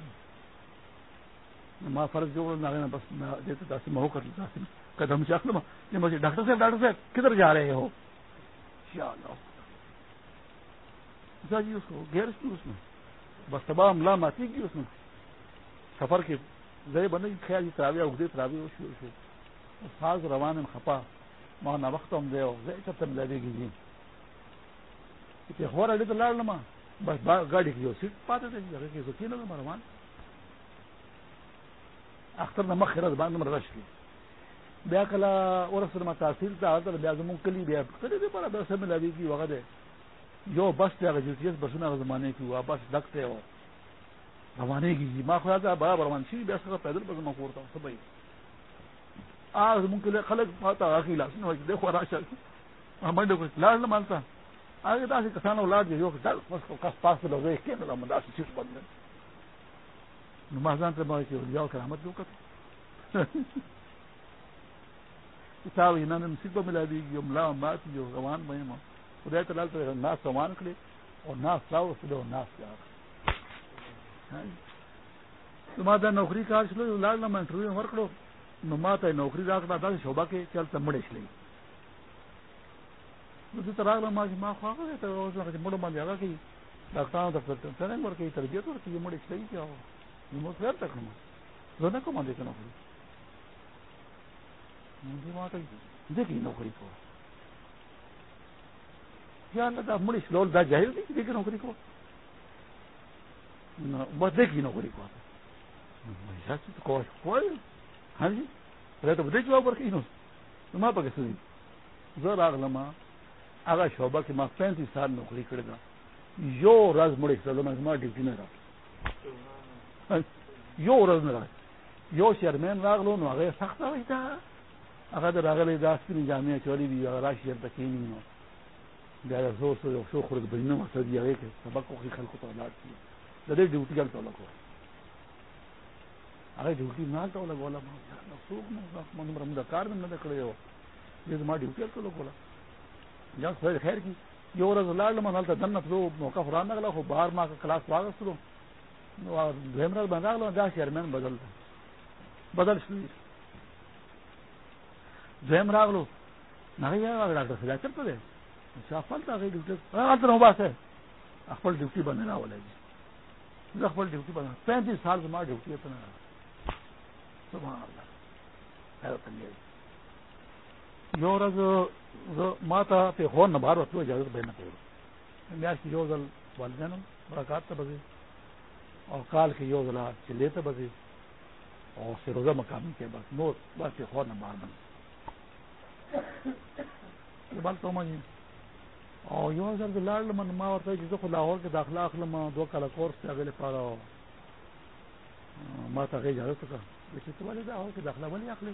ما فرض جوړ نه غواړم بس دې ته تاسو مو کړل تاسو قدم چې اخلم چې مجھے ڈاکٹر صاحب ڈاکٹر صاحب، کدھر جا رہے ہو؟ یا اللہ جی اس کو گیر اس میں. بس تمام لا ماتی کی اس میں. سفر کے زی بنے خیال تراوی اگدے تراوی ہو شو شو ساز روان خپا ما نہ وقت ہم دے ہو زی چتم لے دے گی جی کہ ہو رہا تو لاڑ لما بس گاڑی کی جو سیٹ پاتے تھے جگہ کی سوچی نا مرمان اختر نمک خیرت باندھ میں رش کی بیا کلا اور سر تاثیر تھا بیا زمون کلی بیا کلی دے پڑا بس میں لگی کی وقت ہے جو بس تے اگر جی بس زمانے کی ہوا بس ڈکتے ہو روانے کی جی ماں خدا بڑا برمان سی بیا سر پیدل بس میں کوڑتا ہوں سبھی آ زمون کلی خلق پاتا اخیلا دیکھو راشا منڈے کو لاڑ نہ مانتا آگے داسی کسان اولاد جو ڈل کس پاس لو دیکھ کے نہ داسی چیز بند نمازان سے میں کہ جاؤ کرامت دو کر صاحب انہوں نے نصیب ملا دی جو ملا بات جو روان میں خدا تعالیٰ تو ناس سامان کرے اور ناس لاؤ اس لو ناس جا تمہارا نوکری کار چلو لاڑ نہ میں انٹرویو مر کرو نماتا نوکری راکڑا تھا شوبا کے چلتا مڑے چلے اسی طرح ماں کی ماں خواہ تو مڑ مان جائے گا کہ ڈاکٹروں تک ٹریننگ اور کئی تربیت اور یہ مڑے چلے کیا ہو یہ مجھ خیر تک دونوں کو مان دیتے نوکری. دیکھی نوکری کو کیا اللہ مڑی سلول دا ظاہر نہیں دیکھی نوکری کو دیکھی نوکری کو ہاں جی رہے تو دیکھ پر کہیں نو ماں پہ زر آگ لما آگا شعبہ کی ماں پینتیس سال نوکری کرے گا یو رز مڑے چلو میں ماں ڈیوٹی میں رہا یو رز میں رہا یو چیئرمین راگ لو نو آگے سخت ہوئی تھا اگر راگل داس کی جامعہ چوری بھی اگر راشی تک ہی نہیں ہو زیادہ زور سے شو خورد بجنا مقصد ہے کہ سبق کو خل ڈیوٹی گل تو لگو؟ اگر ڈیوٹی نہ تو والا کار میں نہ کھڑے ہو۔ یہ تمہاری ڈیوٹی تو لگو؟ جب خیر کی۔ یہ اور لاڑ لما نالتا دن تو موقع فران نہ ہو باہر ماں کا کلاس واگس کرو اور بنا لو جا چیئرمین بدلتا بدل شوئی زم راغلو نہ ڈاکٹر سجا کرتے دے فل تھا ڈیوٹی بس ڈیوٹی بنے رہا جی اخبل ڈیوٹی بنا پینتیس سال سے ہمارا ڈیوٹی اتنا سبحان اللہ حیرت جو رز ماتا پہ ہو نہ بار ہوتی اجازت بہنا پہ میاش کی جو زل والدین ملاقات تو بزے اور کال کی جو چلے تو بزے اور سروزہ مقامی کے بس نو بس ہو نہ بار بنے بات تو جی او یو سر د لاړ من ما ورته چې زه خو لاهور کې داخله اخلم دوه کاله کورس ته هغې لپاره ما ته هغې اجازه وکړه چې ته ولې لاهور کې داخله ولې اخلې؟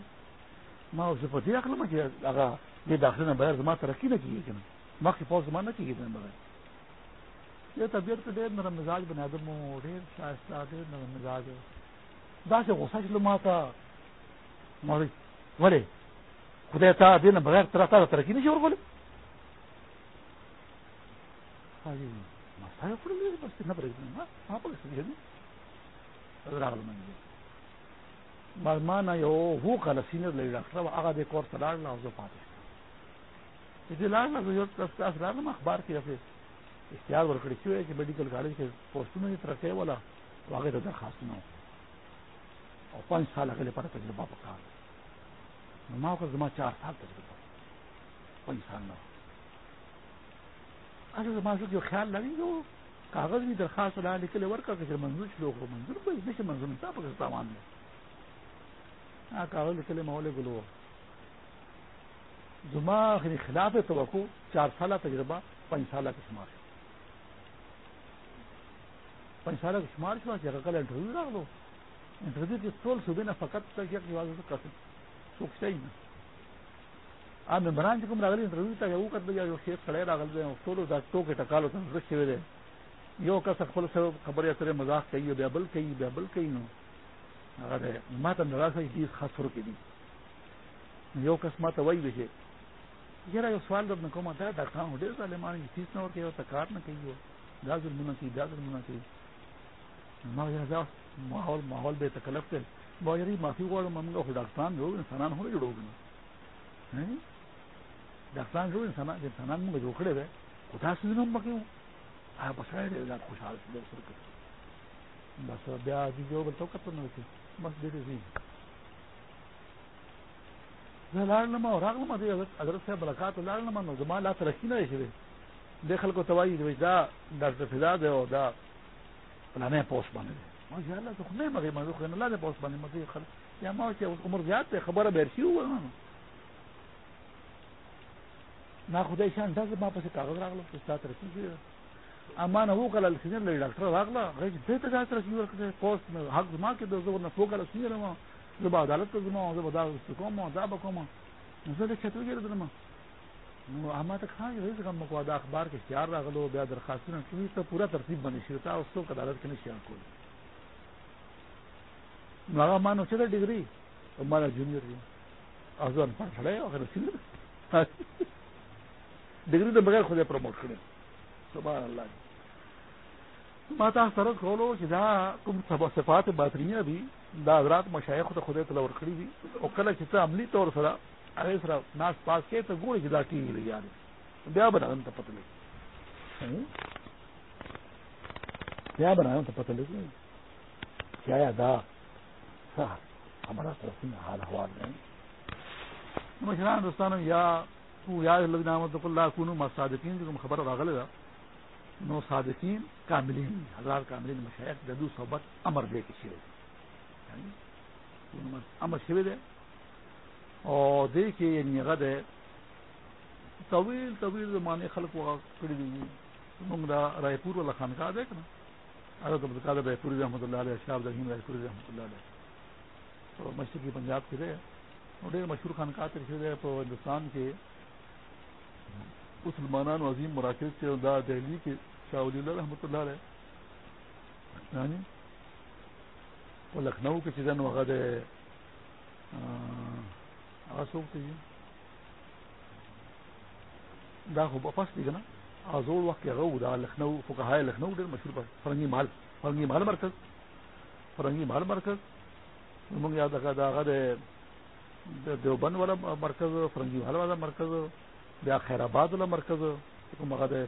ما او زه په دې اخلم چې هغه دې داخله نه بغیر زما ترقي نه کېږي که نه مخکې پوز زما نه کېږي نه بغیر. یو طبیعت کې ډېر نرم مزاج بنی آدم و ډېر ښایسته، ډېر نرم مزاج داسې غوسه چې ما ته ولې؟ خدای تا دین بغیر ترا تا ترقی نہیں اور بولے مانا یو وہ کال سینئر لے ڈاکٹر آگا دے کور لاڑ لا جو پاتے لاڑ اخبار کی رفے اشتہار ورکڑی کیوں ہے کہ میڈیکل کالج کے پوسٹ میں ترقی والا تو آگے تو درخواست نہ ہو اور پانچ سال اگلے پر تجربہ پکا ماں کا زما چار سال تجربہ کوئی انسان نہ ہو اچھا زما جو خیال لگی جو کاغذ بھی درخواست لا نکلے ورکا کہ منظور لوگ کو منظور کوئی نہیں منظور نہیں تھا پکڑ سامان میں ہاں کاغذ نکلے ماحول گلو۔ زما خلاف توقع چار سالہ تجربہ پانچ سالہ کا شمار پانچ سالہ کا شمار کیا کل انٹرویو رکھ لو انٹرویو کی ٹول صبح نہ فقط کر کر سوکھتا ہی نا آپ ممبران چکم راغلی انٹرویو تا یو کر دیا یو شیخ کھڑے راغل دے ټولو دا ټوکې ټکالو ته رښت شوی دی. یو کس خپل سره خبرې اترې مزاح کوي بیا بل کوي بیا بل کوي، نو هغه دی. ما ته ناراضه دي خاص فرق دي یو کس ما ته وایي چې یاره یو سوال درنه کوم، دا ډاکټران ډېر ظالمان دي، هیڅ نه ورکوي او ته کار نه کوي دا ظلمونه کوي، دا ظلمونه کوي. ما یې دا ماحول ماحول به تکلف دی. باید معافی غواړم، موږ خو ډاکټران جوړ انسانان هم جوړو کنه ډاکټران جوړ انسانان انسانان موږ جوړ کړی دی. خو تاسو نه هم پکې هغه دی دا خوشحال شي کړی بس بیا دې جو بل تو نه بس دې دې زه لاړم او راغلم دې حضرت صاحب برکات لاړم نو زما لا ترقی نه شي دیکھل کو توائی دا ڈاکٹر فضا دے دا پلانے پوسٹ بانے دے ماشاء اللہ تو نہیں مگے مزو اللہ دے پوسٹ بانے مزے خل یا ما عمر زیاد تے خبر بیرسی ہوا نا خدای شان داز ما پس کاغذ راغلو کہ سات رسی دی. اما نو کل السنین لے ڈاکٹر راغلا غیج دے تے دات رسی ورکتے پوسٹ میں حق ما کہ دو نہ فوق السنین ما زبا عدالت ته زما زبا دا کوم، دا بکوم زه دې چتو ګرځم ما نو اما ته خان یې څنګه مکو دا اخبار کې اشتهار راغلو، بیا درخواستونه کوي ته پورا ترتیب باندې شي تا اوس څو عدالت کې نشي کول نو هغه مانو چې ډیګري؟ او مالا جونیئر دی. ازان په خړې او غره سیند ډیګري د بغیر خو دې پروموټ سبحان الله ما تا سره کولو چې دا کوم صفات باطنیه دي دا حضرات مشایخ ته خدای تعالی ورکړي دي او کله چې ته عملی طور سره هغه سره ناس پاس کې ته ګوري چې دا ټینګ لري یار بیا به نن ته پته لګي بیا به نن ته پته لګي کیا یا دا؟ ہمارا طرف حال احوال نہیں۔ مشران دوستانو، یا تو یا لگ نعمت اللہ کونو ما صادقین جو خبر راغله دا نو صادقین کاملین، ہزار کاملین مشایخ ددو صحبت امر دے کے شیرے یعنی امر شوی دے۔ اور دیکھیے یعنی یہ نگد ہے، طویل طویل زمانے خلق و کڑی دی منگ دا رائے پور والا خانقاہ دیکھ نا حضرت عبدالقادر رائے پوری رحمۃ اللہ علیہ، شاہ رحیم رائے پوری رحمۃ اللہ علیہ۔ تو مشرقی پنجاب کے رہے اور ڈیر مشہور خانقاہ ترکے رہے تو ہندوستان کے۔ مسلمانان عظیم مراکز سے دا دہلی کے شاہ ولی اللہ رحمۃ اللہ علیہ یعنی وہ لکھنؤ کے چیزیں وغیرہ ہے آسوک تھی دا خو بفاس دی کنه ازول وخت هغه دا لخنو فقهای لخنو ډیر مشهور پر، فرنگی مال فرنگی مال مرکز۔ فرنگی مال مرکز موږ یاد کړه دا هغه دیوبند ولا مرکز، فرنگی مال ولا مرکز۔ بیا خیر آباد ولا مرکز کوم هغه د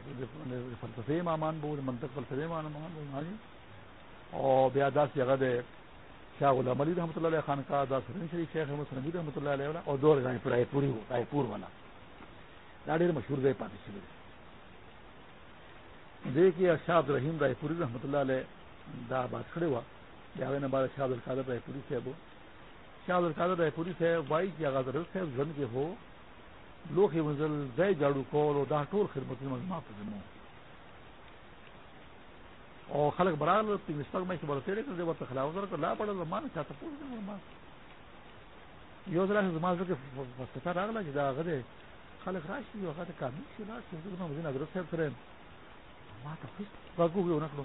فلسفه امامان بو منطق فلسفه امامان بو جی. او بیا داس هغه د شاہ غلام علی رحمۃ اللہ علیہ خان کا دا سرین شریف شیخ احمد سنبی رحمۃ اللہ علیہ اور دو رائے پور رائے پوری رائے پور والا. ڈاڑی مشہور گئے پاتے چلے دیکھیے شاہ عبد الرحیم رائے پوری رحمۃ اللہ علیہ دا بات کھڑے ہوا جاوے نے بعد شاہ عبد القادر رائے پوری صاحب شاہ عبد القادر رائے پوری صاحب وائی کی آغاز صاحب زن کے ہو لوخي منزل ځای جاړو کول، او دا ټول خدمتونه مجمع په زمو او خلک برال په مستقبل کې ورته لري چې ورته خلاو سره لا پړل زمانه چاته پوښتنه ورما یو ځل هغه زمانه کې فلسفه راغله چې دا غره خلک راشي او هغه کامل شي نه چې موږ نه درس سره ما ته هیڅ واګو یو نه کړو.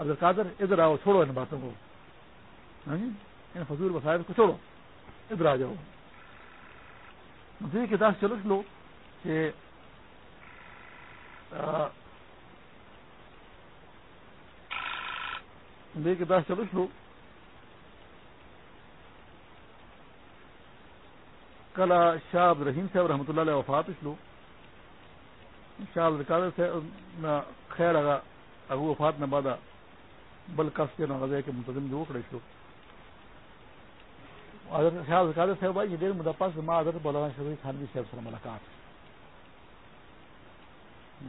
عبد القادر ادھر آو چھوڑو، ان باتوں کو. ان فضول وسائل کو چھوڑو. ادھر آ جاؤ. مجھے کہ دس چلو لو کہ دې کې دا چلو شو کله شاه عبد الرحیم صاحب رحمت الله علیه وفات شو شاه عبد القادر صاحب خیر هغه هغه وفات نه بعد بل کس کې نه غځای کې منتظم جوړ کړی شو حضرت شاه عبد صاحب وايي ډېر مده پس ما حضرت مولانا شفیع خانوی صاحب سره ملاقات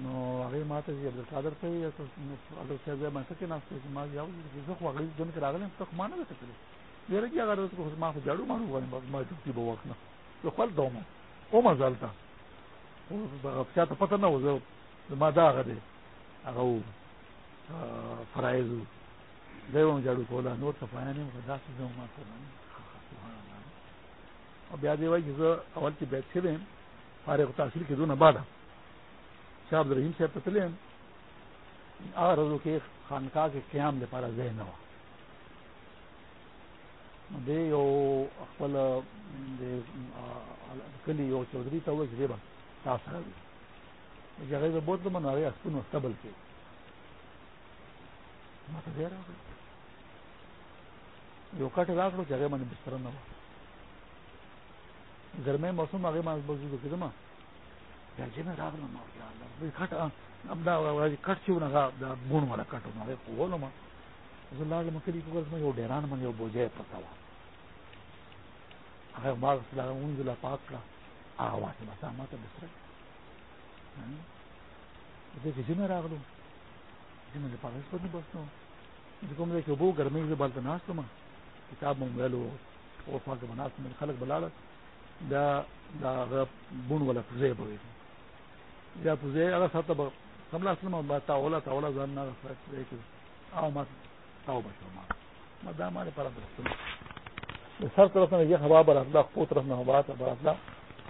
نو هغه ماته چې عبد القادر ته یا عبد الصاحب ما څه کې ناشته چې ما یو چې زه خو هغه جن کې راغلم ته ما نه څه کړی ډیره کې هغه کو ما خو جاړو مانو غواړم ما چې په وخت نه زه خپل دومه او ما زالتا او هغه څه ته پته نه و زه ما دا هغه غده هغه فرایز دیوم جاړو کولا، نور څه پایا نه دا څه زه ما ته بیا دی وایي چې زه اول چې بیت فارغ تحصیل بعد شاہ الرحیم صاحب پتلے آ رضو کے خانقاہ کے قیام دے پارا ذہن ہوا۔ دے یو خپل کلی یو چودھری تا ہوئے جدے با تاثر ہوئی جگہ دے بہت من آگے اسپن استبل ما تا دے رہا یو کٹ راکڑو جگہ من بستر نہ ہوا گرمے موسم آگے من بزرگ کے دماغ چې راغلم یا الله کټ راځي کټ چې دا کټ زه مکه دې یو ډیران یو بوجه پتا و هغه ما سره لا پاک کړه. هغه واسه بس ته میں راگ لوں جی میں پاس پر نہیں بستا ہوں جس کو گرمی بالتا کتاب میں موبائل ہو اور بناس میں خلق بلا دا دا بون والا فزے بوئی یا فزے اگر ساتھ کملا سلم با تاولا تاولا زان نا آو ما تاو بشو ما. ما دا مارے پارا بستن سر طرف میں یہ ہوا برات خو طرف میں ہوا برات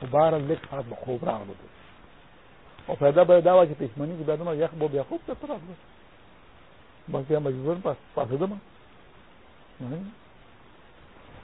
بار لکھ ساتھ خوب راغ لو اور فائدہ بے دعوی کی پشمنی کی بیدما یک بو بیا خوب تک راغ بس یا مجبور پاس پاس دما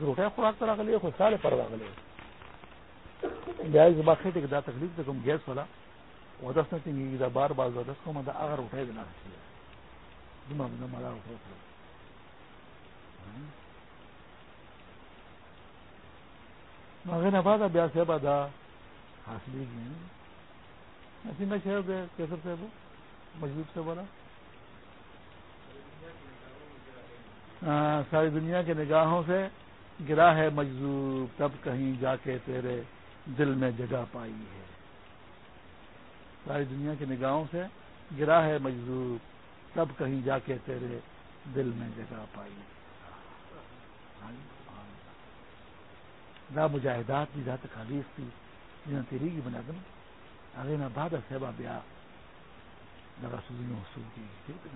روٹے خوراک طرح گلے خود سارے پر گلے لہٰذا باقی تک دا تکلیف تک ہم گیس والا ودس نه څنګه دا بار بار ودس کومه دا هغه روټه دی نه دومره نه مالا روټه هغه نه بعد بیا څه بعد به دا حاصلېږي. نسیم شهر دی کیسر صاحب مجذوب سے بولا ساری دنیا کے نگاہوں سے گرا ہے مجذوب، تب کہیں جا کے تیرے دل میں جگہ پائی ہے۔ ساری دنیا کی نگاہوں سے گرا ہے مجذوب، تب کہیں جا کے تیرے دل میں جگہ پائی دا مجاہدات بھی ذات خالیف تھی جنہیں تیری کی بنا دن۔ آگے نہ بعد صحبہ بیا لگا سوزی حصول کی۔ ٹھیک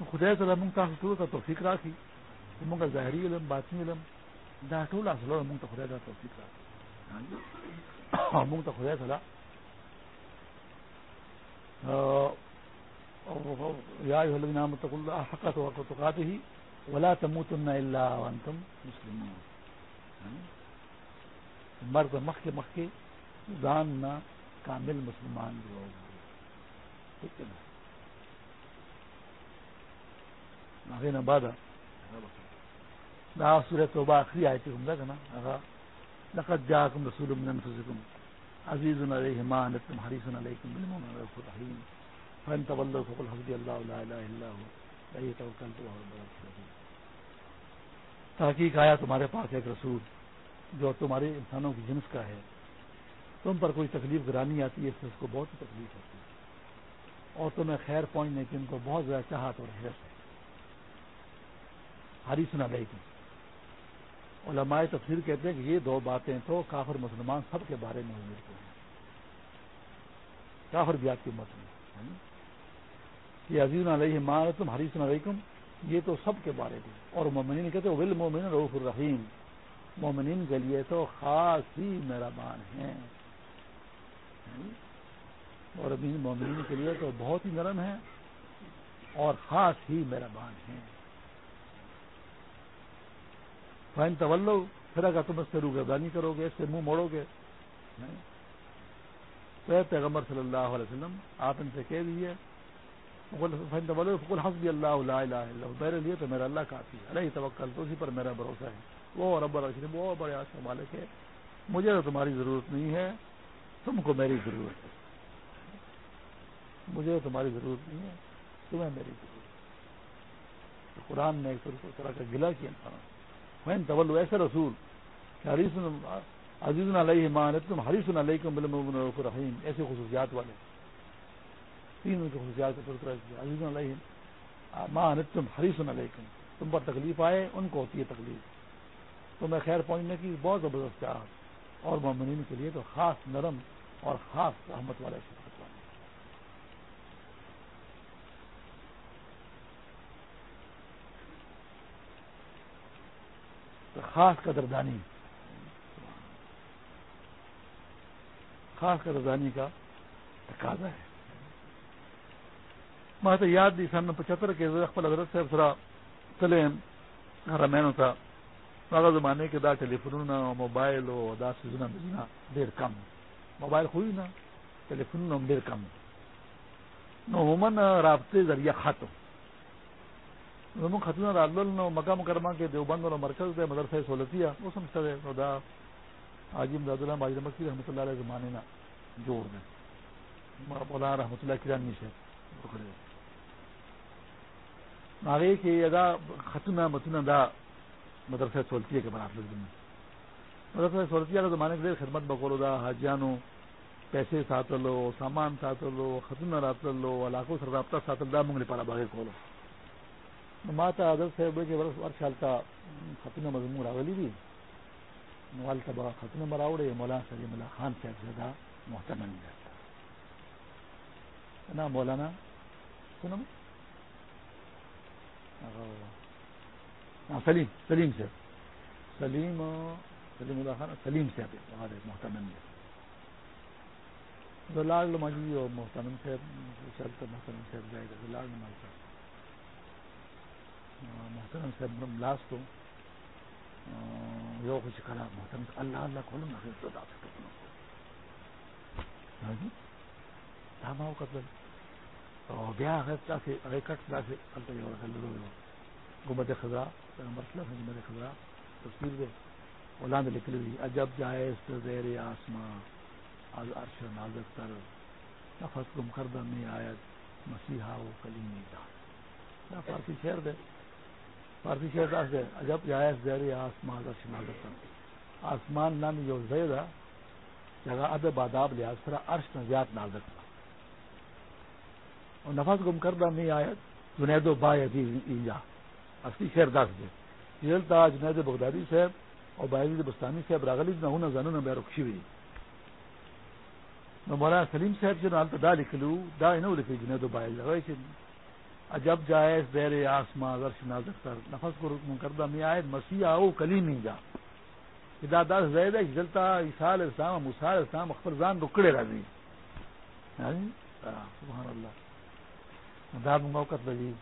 ہے تو خدا تعالیٰ منگ کا حصول کا توفیق راکھی منگا ظاہری علم باطنی علم، دا ټول اصله مونږ ته خدای دا توفیق راکړي. او مونږ ته خدای تعالی یا ایها الذين امنوا اتقوا الله حق تقاته ولا تموتن الا وانتم مسلمون. مرد مخ کے مخ کے ځان نه کامل مسلمان جوړ ٹھیک ہے نا هغه نه دا سورة توبہ آخری آیت کوم دا کنه هغه لقد جاءكم رسول من انفسكم عزيز عليه ما انتم حريص عليكم بالمؤمنين رؤوف رحيم فان تولوا فقل حسبي الله لا اله الا هو عليه توكلت وهو رب العالمين تحقیق آیا تمہارے پاس ایک رسول جو تمہارے انسانوں کی جنس کا ہے۔ تم پر کوئی تکلیف گرانی آتی ہے اس سے اس کو بہت تکلیف ہوتی ہے۔ اور تمہیں خیر پہنچنے کی ان کو بہت زیادہ چاہت اور حیرت ہے ہری سنا لے گی علماء تفسیر کہتے ہیں کہ یہ دو باتیں تو کافر مسلمان سب کے بارے میں ہوئی ہیں۔ کافر بیات کی مت میں کہ عزیز علیہ ماں تم حریث علیکم یہ تو سب کے بارے میں۔ اور مومنین کہتے ول مومن روف الرحیم مومنین کے لیے تو خاص ہی مہربان ہیں۔ اور مومنین کے لیے تو بہت ہی نرم ہیں اور خاص ہی مہربان ہیں۔ فائن طلو پھر اگر تم اس سے روگردانی کرو گے، اس سے منہ موڑو گے۔ تو پیغمبر صلی اللہ علیہ وسلم، آپ ان سے کہہ دیجیے فائن فکل حسبی اللہ اللہ میرے لیے تو میرا اللہ کافی ہے۔ ارے توکل، تو اسی پر میرا بھروسہ ہے۔ وہ رب الرشید وہ بڑے آج کا مالک ہے مجھے تو تمہاری ضرورت نہیں ہے، تم کو میری ضرورت ہے۔ مجھے تمہاری ضرورت نہیں ہے، تمہیں میری ضرورت ہے۔ قرآن نے ایک طرح کا گلا کیا انسانوں فین طول ایسے رسول عزیز علیہ مان تم حریص علیکم رحیم ایسے خصوصیات والے تین ان کی خصوصیات کا عزیز علیہ ماں تم حریص علیکم تم پر تکلیف آئے، ان کو ہوتی ہے تکلیف۔ تمہیں خیر پہنچنے کی بہت زبردست چاہت اور مومنین کے لیے تو خاص نرم اور خاص رحمت والے خاص قدردانی. خاص قدردانی کا تقاضا ہے. میں تو یاد دی سن پچہتر کے حضرت صاحب سرا چلے رمین تھا هغه زمانه کې دا ټلیفونونه او موبایل او دا سيزونه ډېر کم. موبایل خو نه ټلیفونونه هم ډېر کم. نو عموما رابطه ذریعہ خط زموږ خطونه راتلل نو مکه مکرمه کې دیوبند او مرکز دی مدرسه سہولتیا اوس هم شته نو دا عاجم داد الله باجر مکی رحمۃ اللہ علیہ زمانے نا جوړ دی مولانا رحمۃ اللہ کرانی شه هغه کې دا خطونه متونه دا مدرسه سہولتیا کې برابر دي مدرسه سہولتیا کے زمانے کې خدمت بکولو دا، حاجیانو پیسے ساتلو سامان ساتلو خطونه راتلو علاقو سره رابطه ساتل دا موږ لپاره باغې کولو ماته عادت صاحب چې ورس ورشالتا خطونه مضمون راغلي دي نو ولته به خطونه مراوړې مولانا سلیم الله خان صاحب زدا محتمل دی. نه، مولانا سنم سلیم سلیم صاحب. سلیم سلیم اللہ خان، سلیم صاحب هغه محتمل دی. دلال مجی او محتمل صاحب چلته محتمل صاحب ځای دی دلال مجی محترم صاحب لاس تو یو خوش کرا محترم اللہ اللہ کھولو نا پھر تو داس دا ما او بیا هغه تاسو هغه کټ تاسو یو خضرا خضرا تصویر دے۔ ولاند لیکلی دی عجب جائے زیر آسمان از عرش نازک تر۔ نفس گم کردہ میں آیت۔ مسیحا و کلیمی دا فارسی شعر دے۔ فارسی شہر داس عجب جائز زیر آسمان کا شمال آسمان نام یو زیدہ جگہ ادب آداب لحاظ سرا عرش نزیات نازک اور نفس گم کردہ نہیں آیا، جنید و با ایجا اصلی شہر داس دے جیل تا جنید بغدادی صاحب اور باعزید بستانی صاحب راغلی نہ ہونا زنوں نے بے رخشی ہوئی نو مولانا سلیم صاحب سے نال دا لکھ لکھلو، دا انہوں لکھی جنید و باعث عجب جائے زیر آسما غرش نازک سر نفس کو رکم کردہ میں آئے، مسیح آؤ کلی نہیں جا۔ دادا زید ہے جلتا عیسال اسلام مسال اسلام اختر زان رکڑے راضی ہاں جی؟ سبحان اللہ۔ داد موقع لگی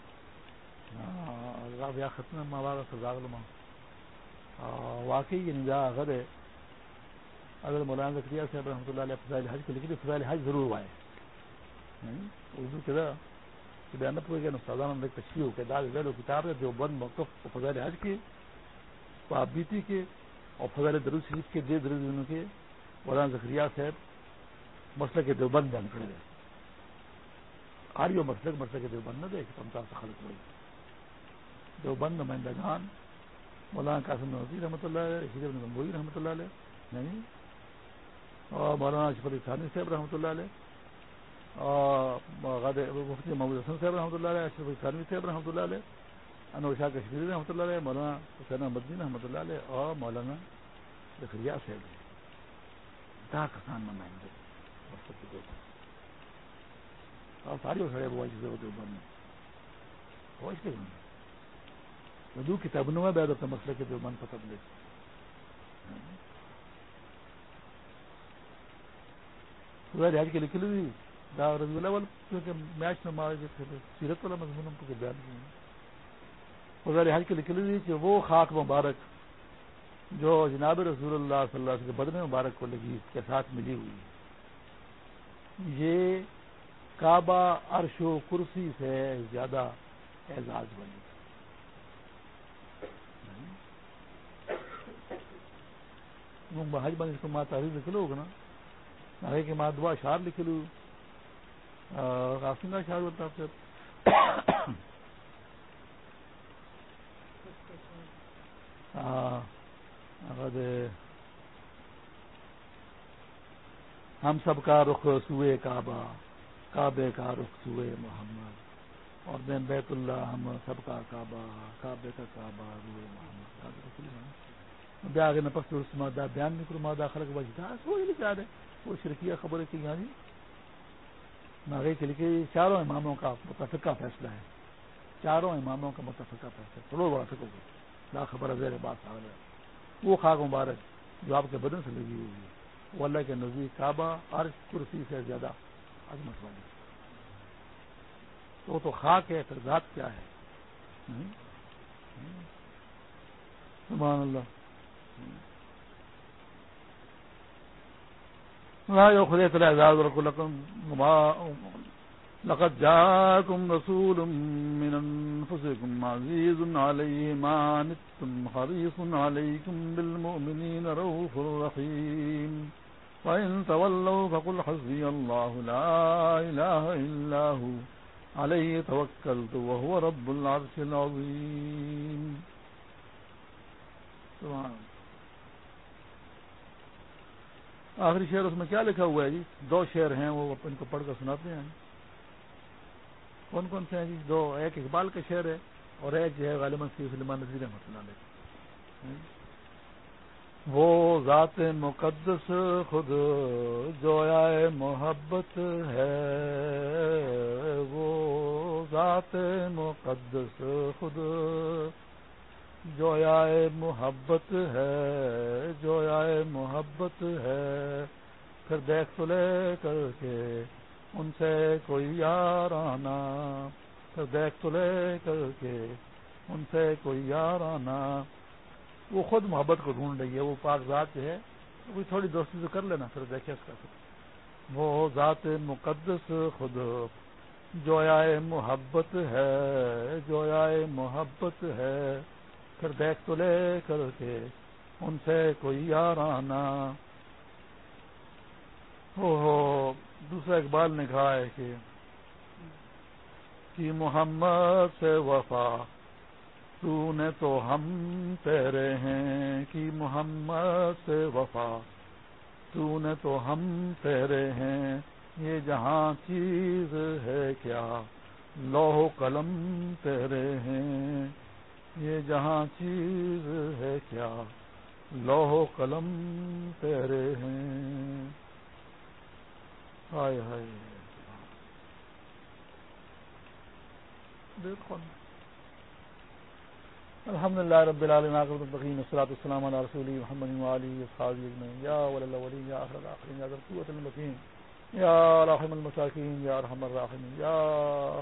یا ختم مواد سزاغ لما واقعی یہ نجا غد ہے اگر مولانا ذکریہ صاحب رحمۃ اللہ علیہ فضائل حج کے لکھے فضائل حج ضرور آئے ہاں جی؟ اردو کے کہ بیان پوئے گا نے تشریح ہو کے داد ویلو کتاب ہے جو بند موقف اور فضائل حج کے پابیتی کے اور فضائل درود شریف کے دے درود دنوں کے مولانا زکریہ صاحب مسئلہ کے دیوبند بیان کرے گئے آریو مسلک مسئلہ کے دیوبند نہ دے کہ تمتا سے خلق ہوئی دیوبند نمائندہ خان مولانا قاسم نوزی رحمۃ اللہ علیہ رشید ابن رحمۃ اللہ علیہ نہیں اور مولانا اشف علی ثانی صاحب رحمۃ اللہ علیہ مفتی محمود حسن صاحب رحمۃ اللہ علیہ، اشرف خانوی صاحب رحمۃ اللہ علیہ، انور شاہ کشمیری رحمۃ اللہ علیہ، مولانا حسین مدنی رحمۃ اللہ علیہ اور مولانا ذخریہ صاحب۔ کسان نمائندے اور ساری میں کے کتاب نما بیاد مسئلہ کے جو پتہ لے خدا کے لکھ لی دا رضی الاول کیونکہ میچ میں مارے جو سیرت والا مضمون کو بیان کیا خدا حج کے لکھ لی کہ وہ خاک مبارک، جو جناب رسول اللہ صلی اللہ علیہ وسلم کے بدن مبارک کو لگی، اس کے ساتھ ملی ہوئی یہ کعبہ، عرش و کرسی سے زیادہ اعزاز بنی۔ حج بن اس کو ماں تاریخ لکھ لو گا نا۔ کہ ماں دعا شار لکھ لوں راسن کا خیال ہوتا پھر۔ ہاں، ہم سب کا رخ سوئے کعبہ، کعبے کا رخ سوئے محمد۔ اور میں بیت اللہ ہم سب کا کعبہ، کعبے کا کعبہ روئے محمد۔ بیا آگے نپک مادہ بیان نہیں کرو مادہ خلق بجتا وہ لکھا دے۔ وہ شرکیہ خبر ہے کہ یہاں ناگے کے لیے چاروں اماموں کا متفقہ فیصلہ ہے۔ چاروں اماموں کا متفقہ فیصلہ چلو بڑا سکو گے۔ لا خبر زیر بات آ ہے وہ خاک مبارک جو آپ کے بدن سے لگی ہوئی ہے۔ وہ اللہ کے نزدیک کعبہ ہر کرسی سے زیادہ عظمت والی تو وہ تو خاک ہے پھر ذات کیا ہے۔ سبحان اللہ۔ لقد جاءكم رسول من أنفسكم عزيز عليه ما نتم حريص عليكم بالمؤمنين روف رحيم. وإن تولوا فقل حسبي الله لا إله إلا هو. عليه توكلت وهو رب العرش العظيم. سبحان آخری شعر اس میں کیا لکھا ہوا ہے جی؟ دو شعر ہیں، وہ ان کو پڑھ کر سناتے ہیں۔ کون کون سے ہیں جی؟ دو، ایک اقبال کا شعر ہے اور ایک جو ہے غالباً سلمان نظیر احمد اللہ وہ ذات مقدس خود جو آئے محبت ہے، وہ ذات مقدس خود جو آئے محبت ہے جو آئے محبت ہے۔ پھر دیکھ تو لے کر کے ان سے کوئی یار آنا پھر دیکھ تو لے کر کے ان سے کوئی یار آنا وہ خود محبت کو ڈھونڈ رہی ہے، وہ پاک ذات ہے، وہ تھوڑی دوستی تو کر لینا، پھر دیکھے اس کا۔ وہ ذات مقدس خود جو آئے محبت ہے جو آئے محبت ہے۔ پھر دیکھ تو لے کر کے ان سے کوئی یار آنا ہو دوسرا اقبال نے کہا ہے کہ محمد سے وفا، تو نے تو ہم تیرے ہیں۔ کہ محمد سے وفا، تو نے تو ہم تیرے ہیں۔ یہ جہاں چیز ہے کیا لوہ قلم تیرے ہیں۔ یہ جہاں چیز ہے کیا؟ لوہ قلم تیرے ہیں۔ ہائے ہائے۔ دیکھو الحمد لله رب العالمين عاقبة المتقين والصلاة والسلام على رسوله محمد وعلي وصحبه أجمعين يا ولي الأولين يا آخر الآخرين يا ذا القوة المتين يا رحم المساكين يا أرحم الراحمين يا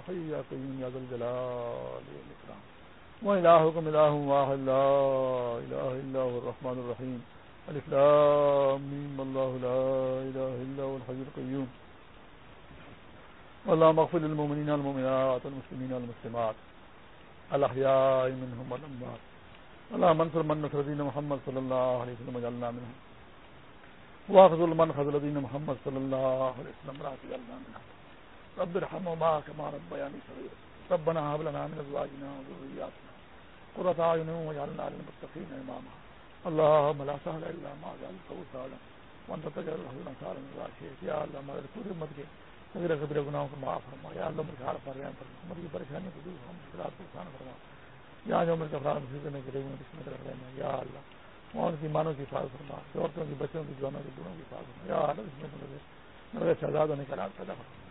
حي يا قيوم يا ذا الجلال والإكرام وإلهكم إله واحد، لا إله إلا هو الرحمن الرحيم. ألف لام، ميم، الله، لا إله إلا هو الحي القيوم. اللهم اغفر للمؤمنين والمؤمنات والمسلمين والمسلمات. الاحیاء منهم والاموات اللهم انصر من نصر دين محمد صلى الله عليه وسلم وجعلنا منهم. واخذل من خذل دين محمد صلى الله عليه وسلم وجعلنا منهم. رب ارحمهما كما ربياني صغيرا. ربنا هب لنا من ازواجنا وذرياتنا قرة اعين واجعلنا للمتقين اماما. اللهم لا سهل الا ما جعلته سهلا. وانت تجعل الحزن سهلا اذا شئت يا الله ما پوری امت کے صغیر قدر گناہوں کو معاف فرما یا اللہ میرے گھر پر رحم فرما امت کی پریشانی کو دور ہم مشکلات کو آسان فرما یا جو میرے افراد مسیح کرنے کے لیے اس میں رکھ رہے ہیں یا اللہ وہاں کی مانوں کی حفاظت فرما عورتوں کی بچوں کی جوانوں کی بڑوں کی حفاظت فرما یا اللہ اس میں میرے شہزاد ہونے کا علاج پیدا فرما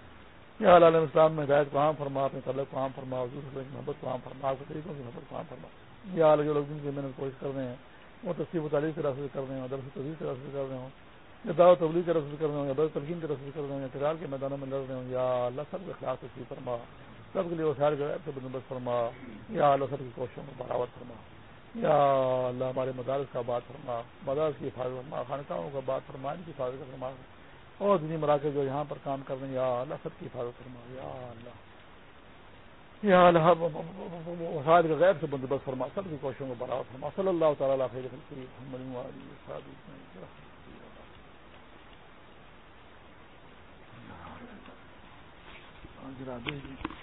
یا اللہ علیہ السلام میں ہدایت کو عام فرما، اپنے طلب کو عام فرما، حضور کی محبت کو عام فرما آپ کے طریقوں کی محبت کو عام فرما۔ یا اللہ، جو لوگ جن کی محنت کوشش کر رہے ہیں، وہ تصویر و تعلیم سے راستے کر رہے ہیں درس تجویز سے راستے کر رہے ہوں، یا دعوت تبلیغ کا رسول کر رہے ہوں، یا بد تلقین کا رسول کر رہے ہوں، یا کرار کے میدانوں میں لڑ رہے ہوں، یا اللہ سب کے خلاف تصویر فرما۔ سب کے لیے وسائل کا سے بندوبست فرما۔ یا اللہ سب کی کوششوں کو بڑھاوت فرما۔ یا اللہ ہمارے مدارس کا بات فرما، مدارس کی حفاظت فرما، خانقاہوں کا بات فرما، ان کی حفاظت فرما۔ اور دینی مراکز جو یہاں پر کام کر رہے ہیں، یا اللہ سب کی حفاظت فرما، یا اللہ۔ یا اللہ وسائل کا غیر سے بندوبست فرما، سب کی کوششوں کو برابر فرما۔ صلی اللہ تعالیٰ خیر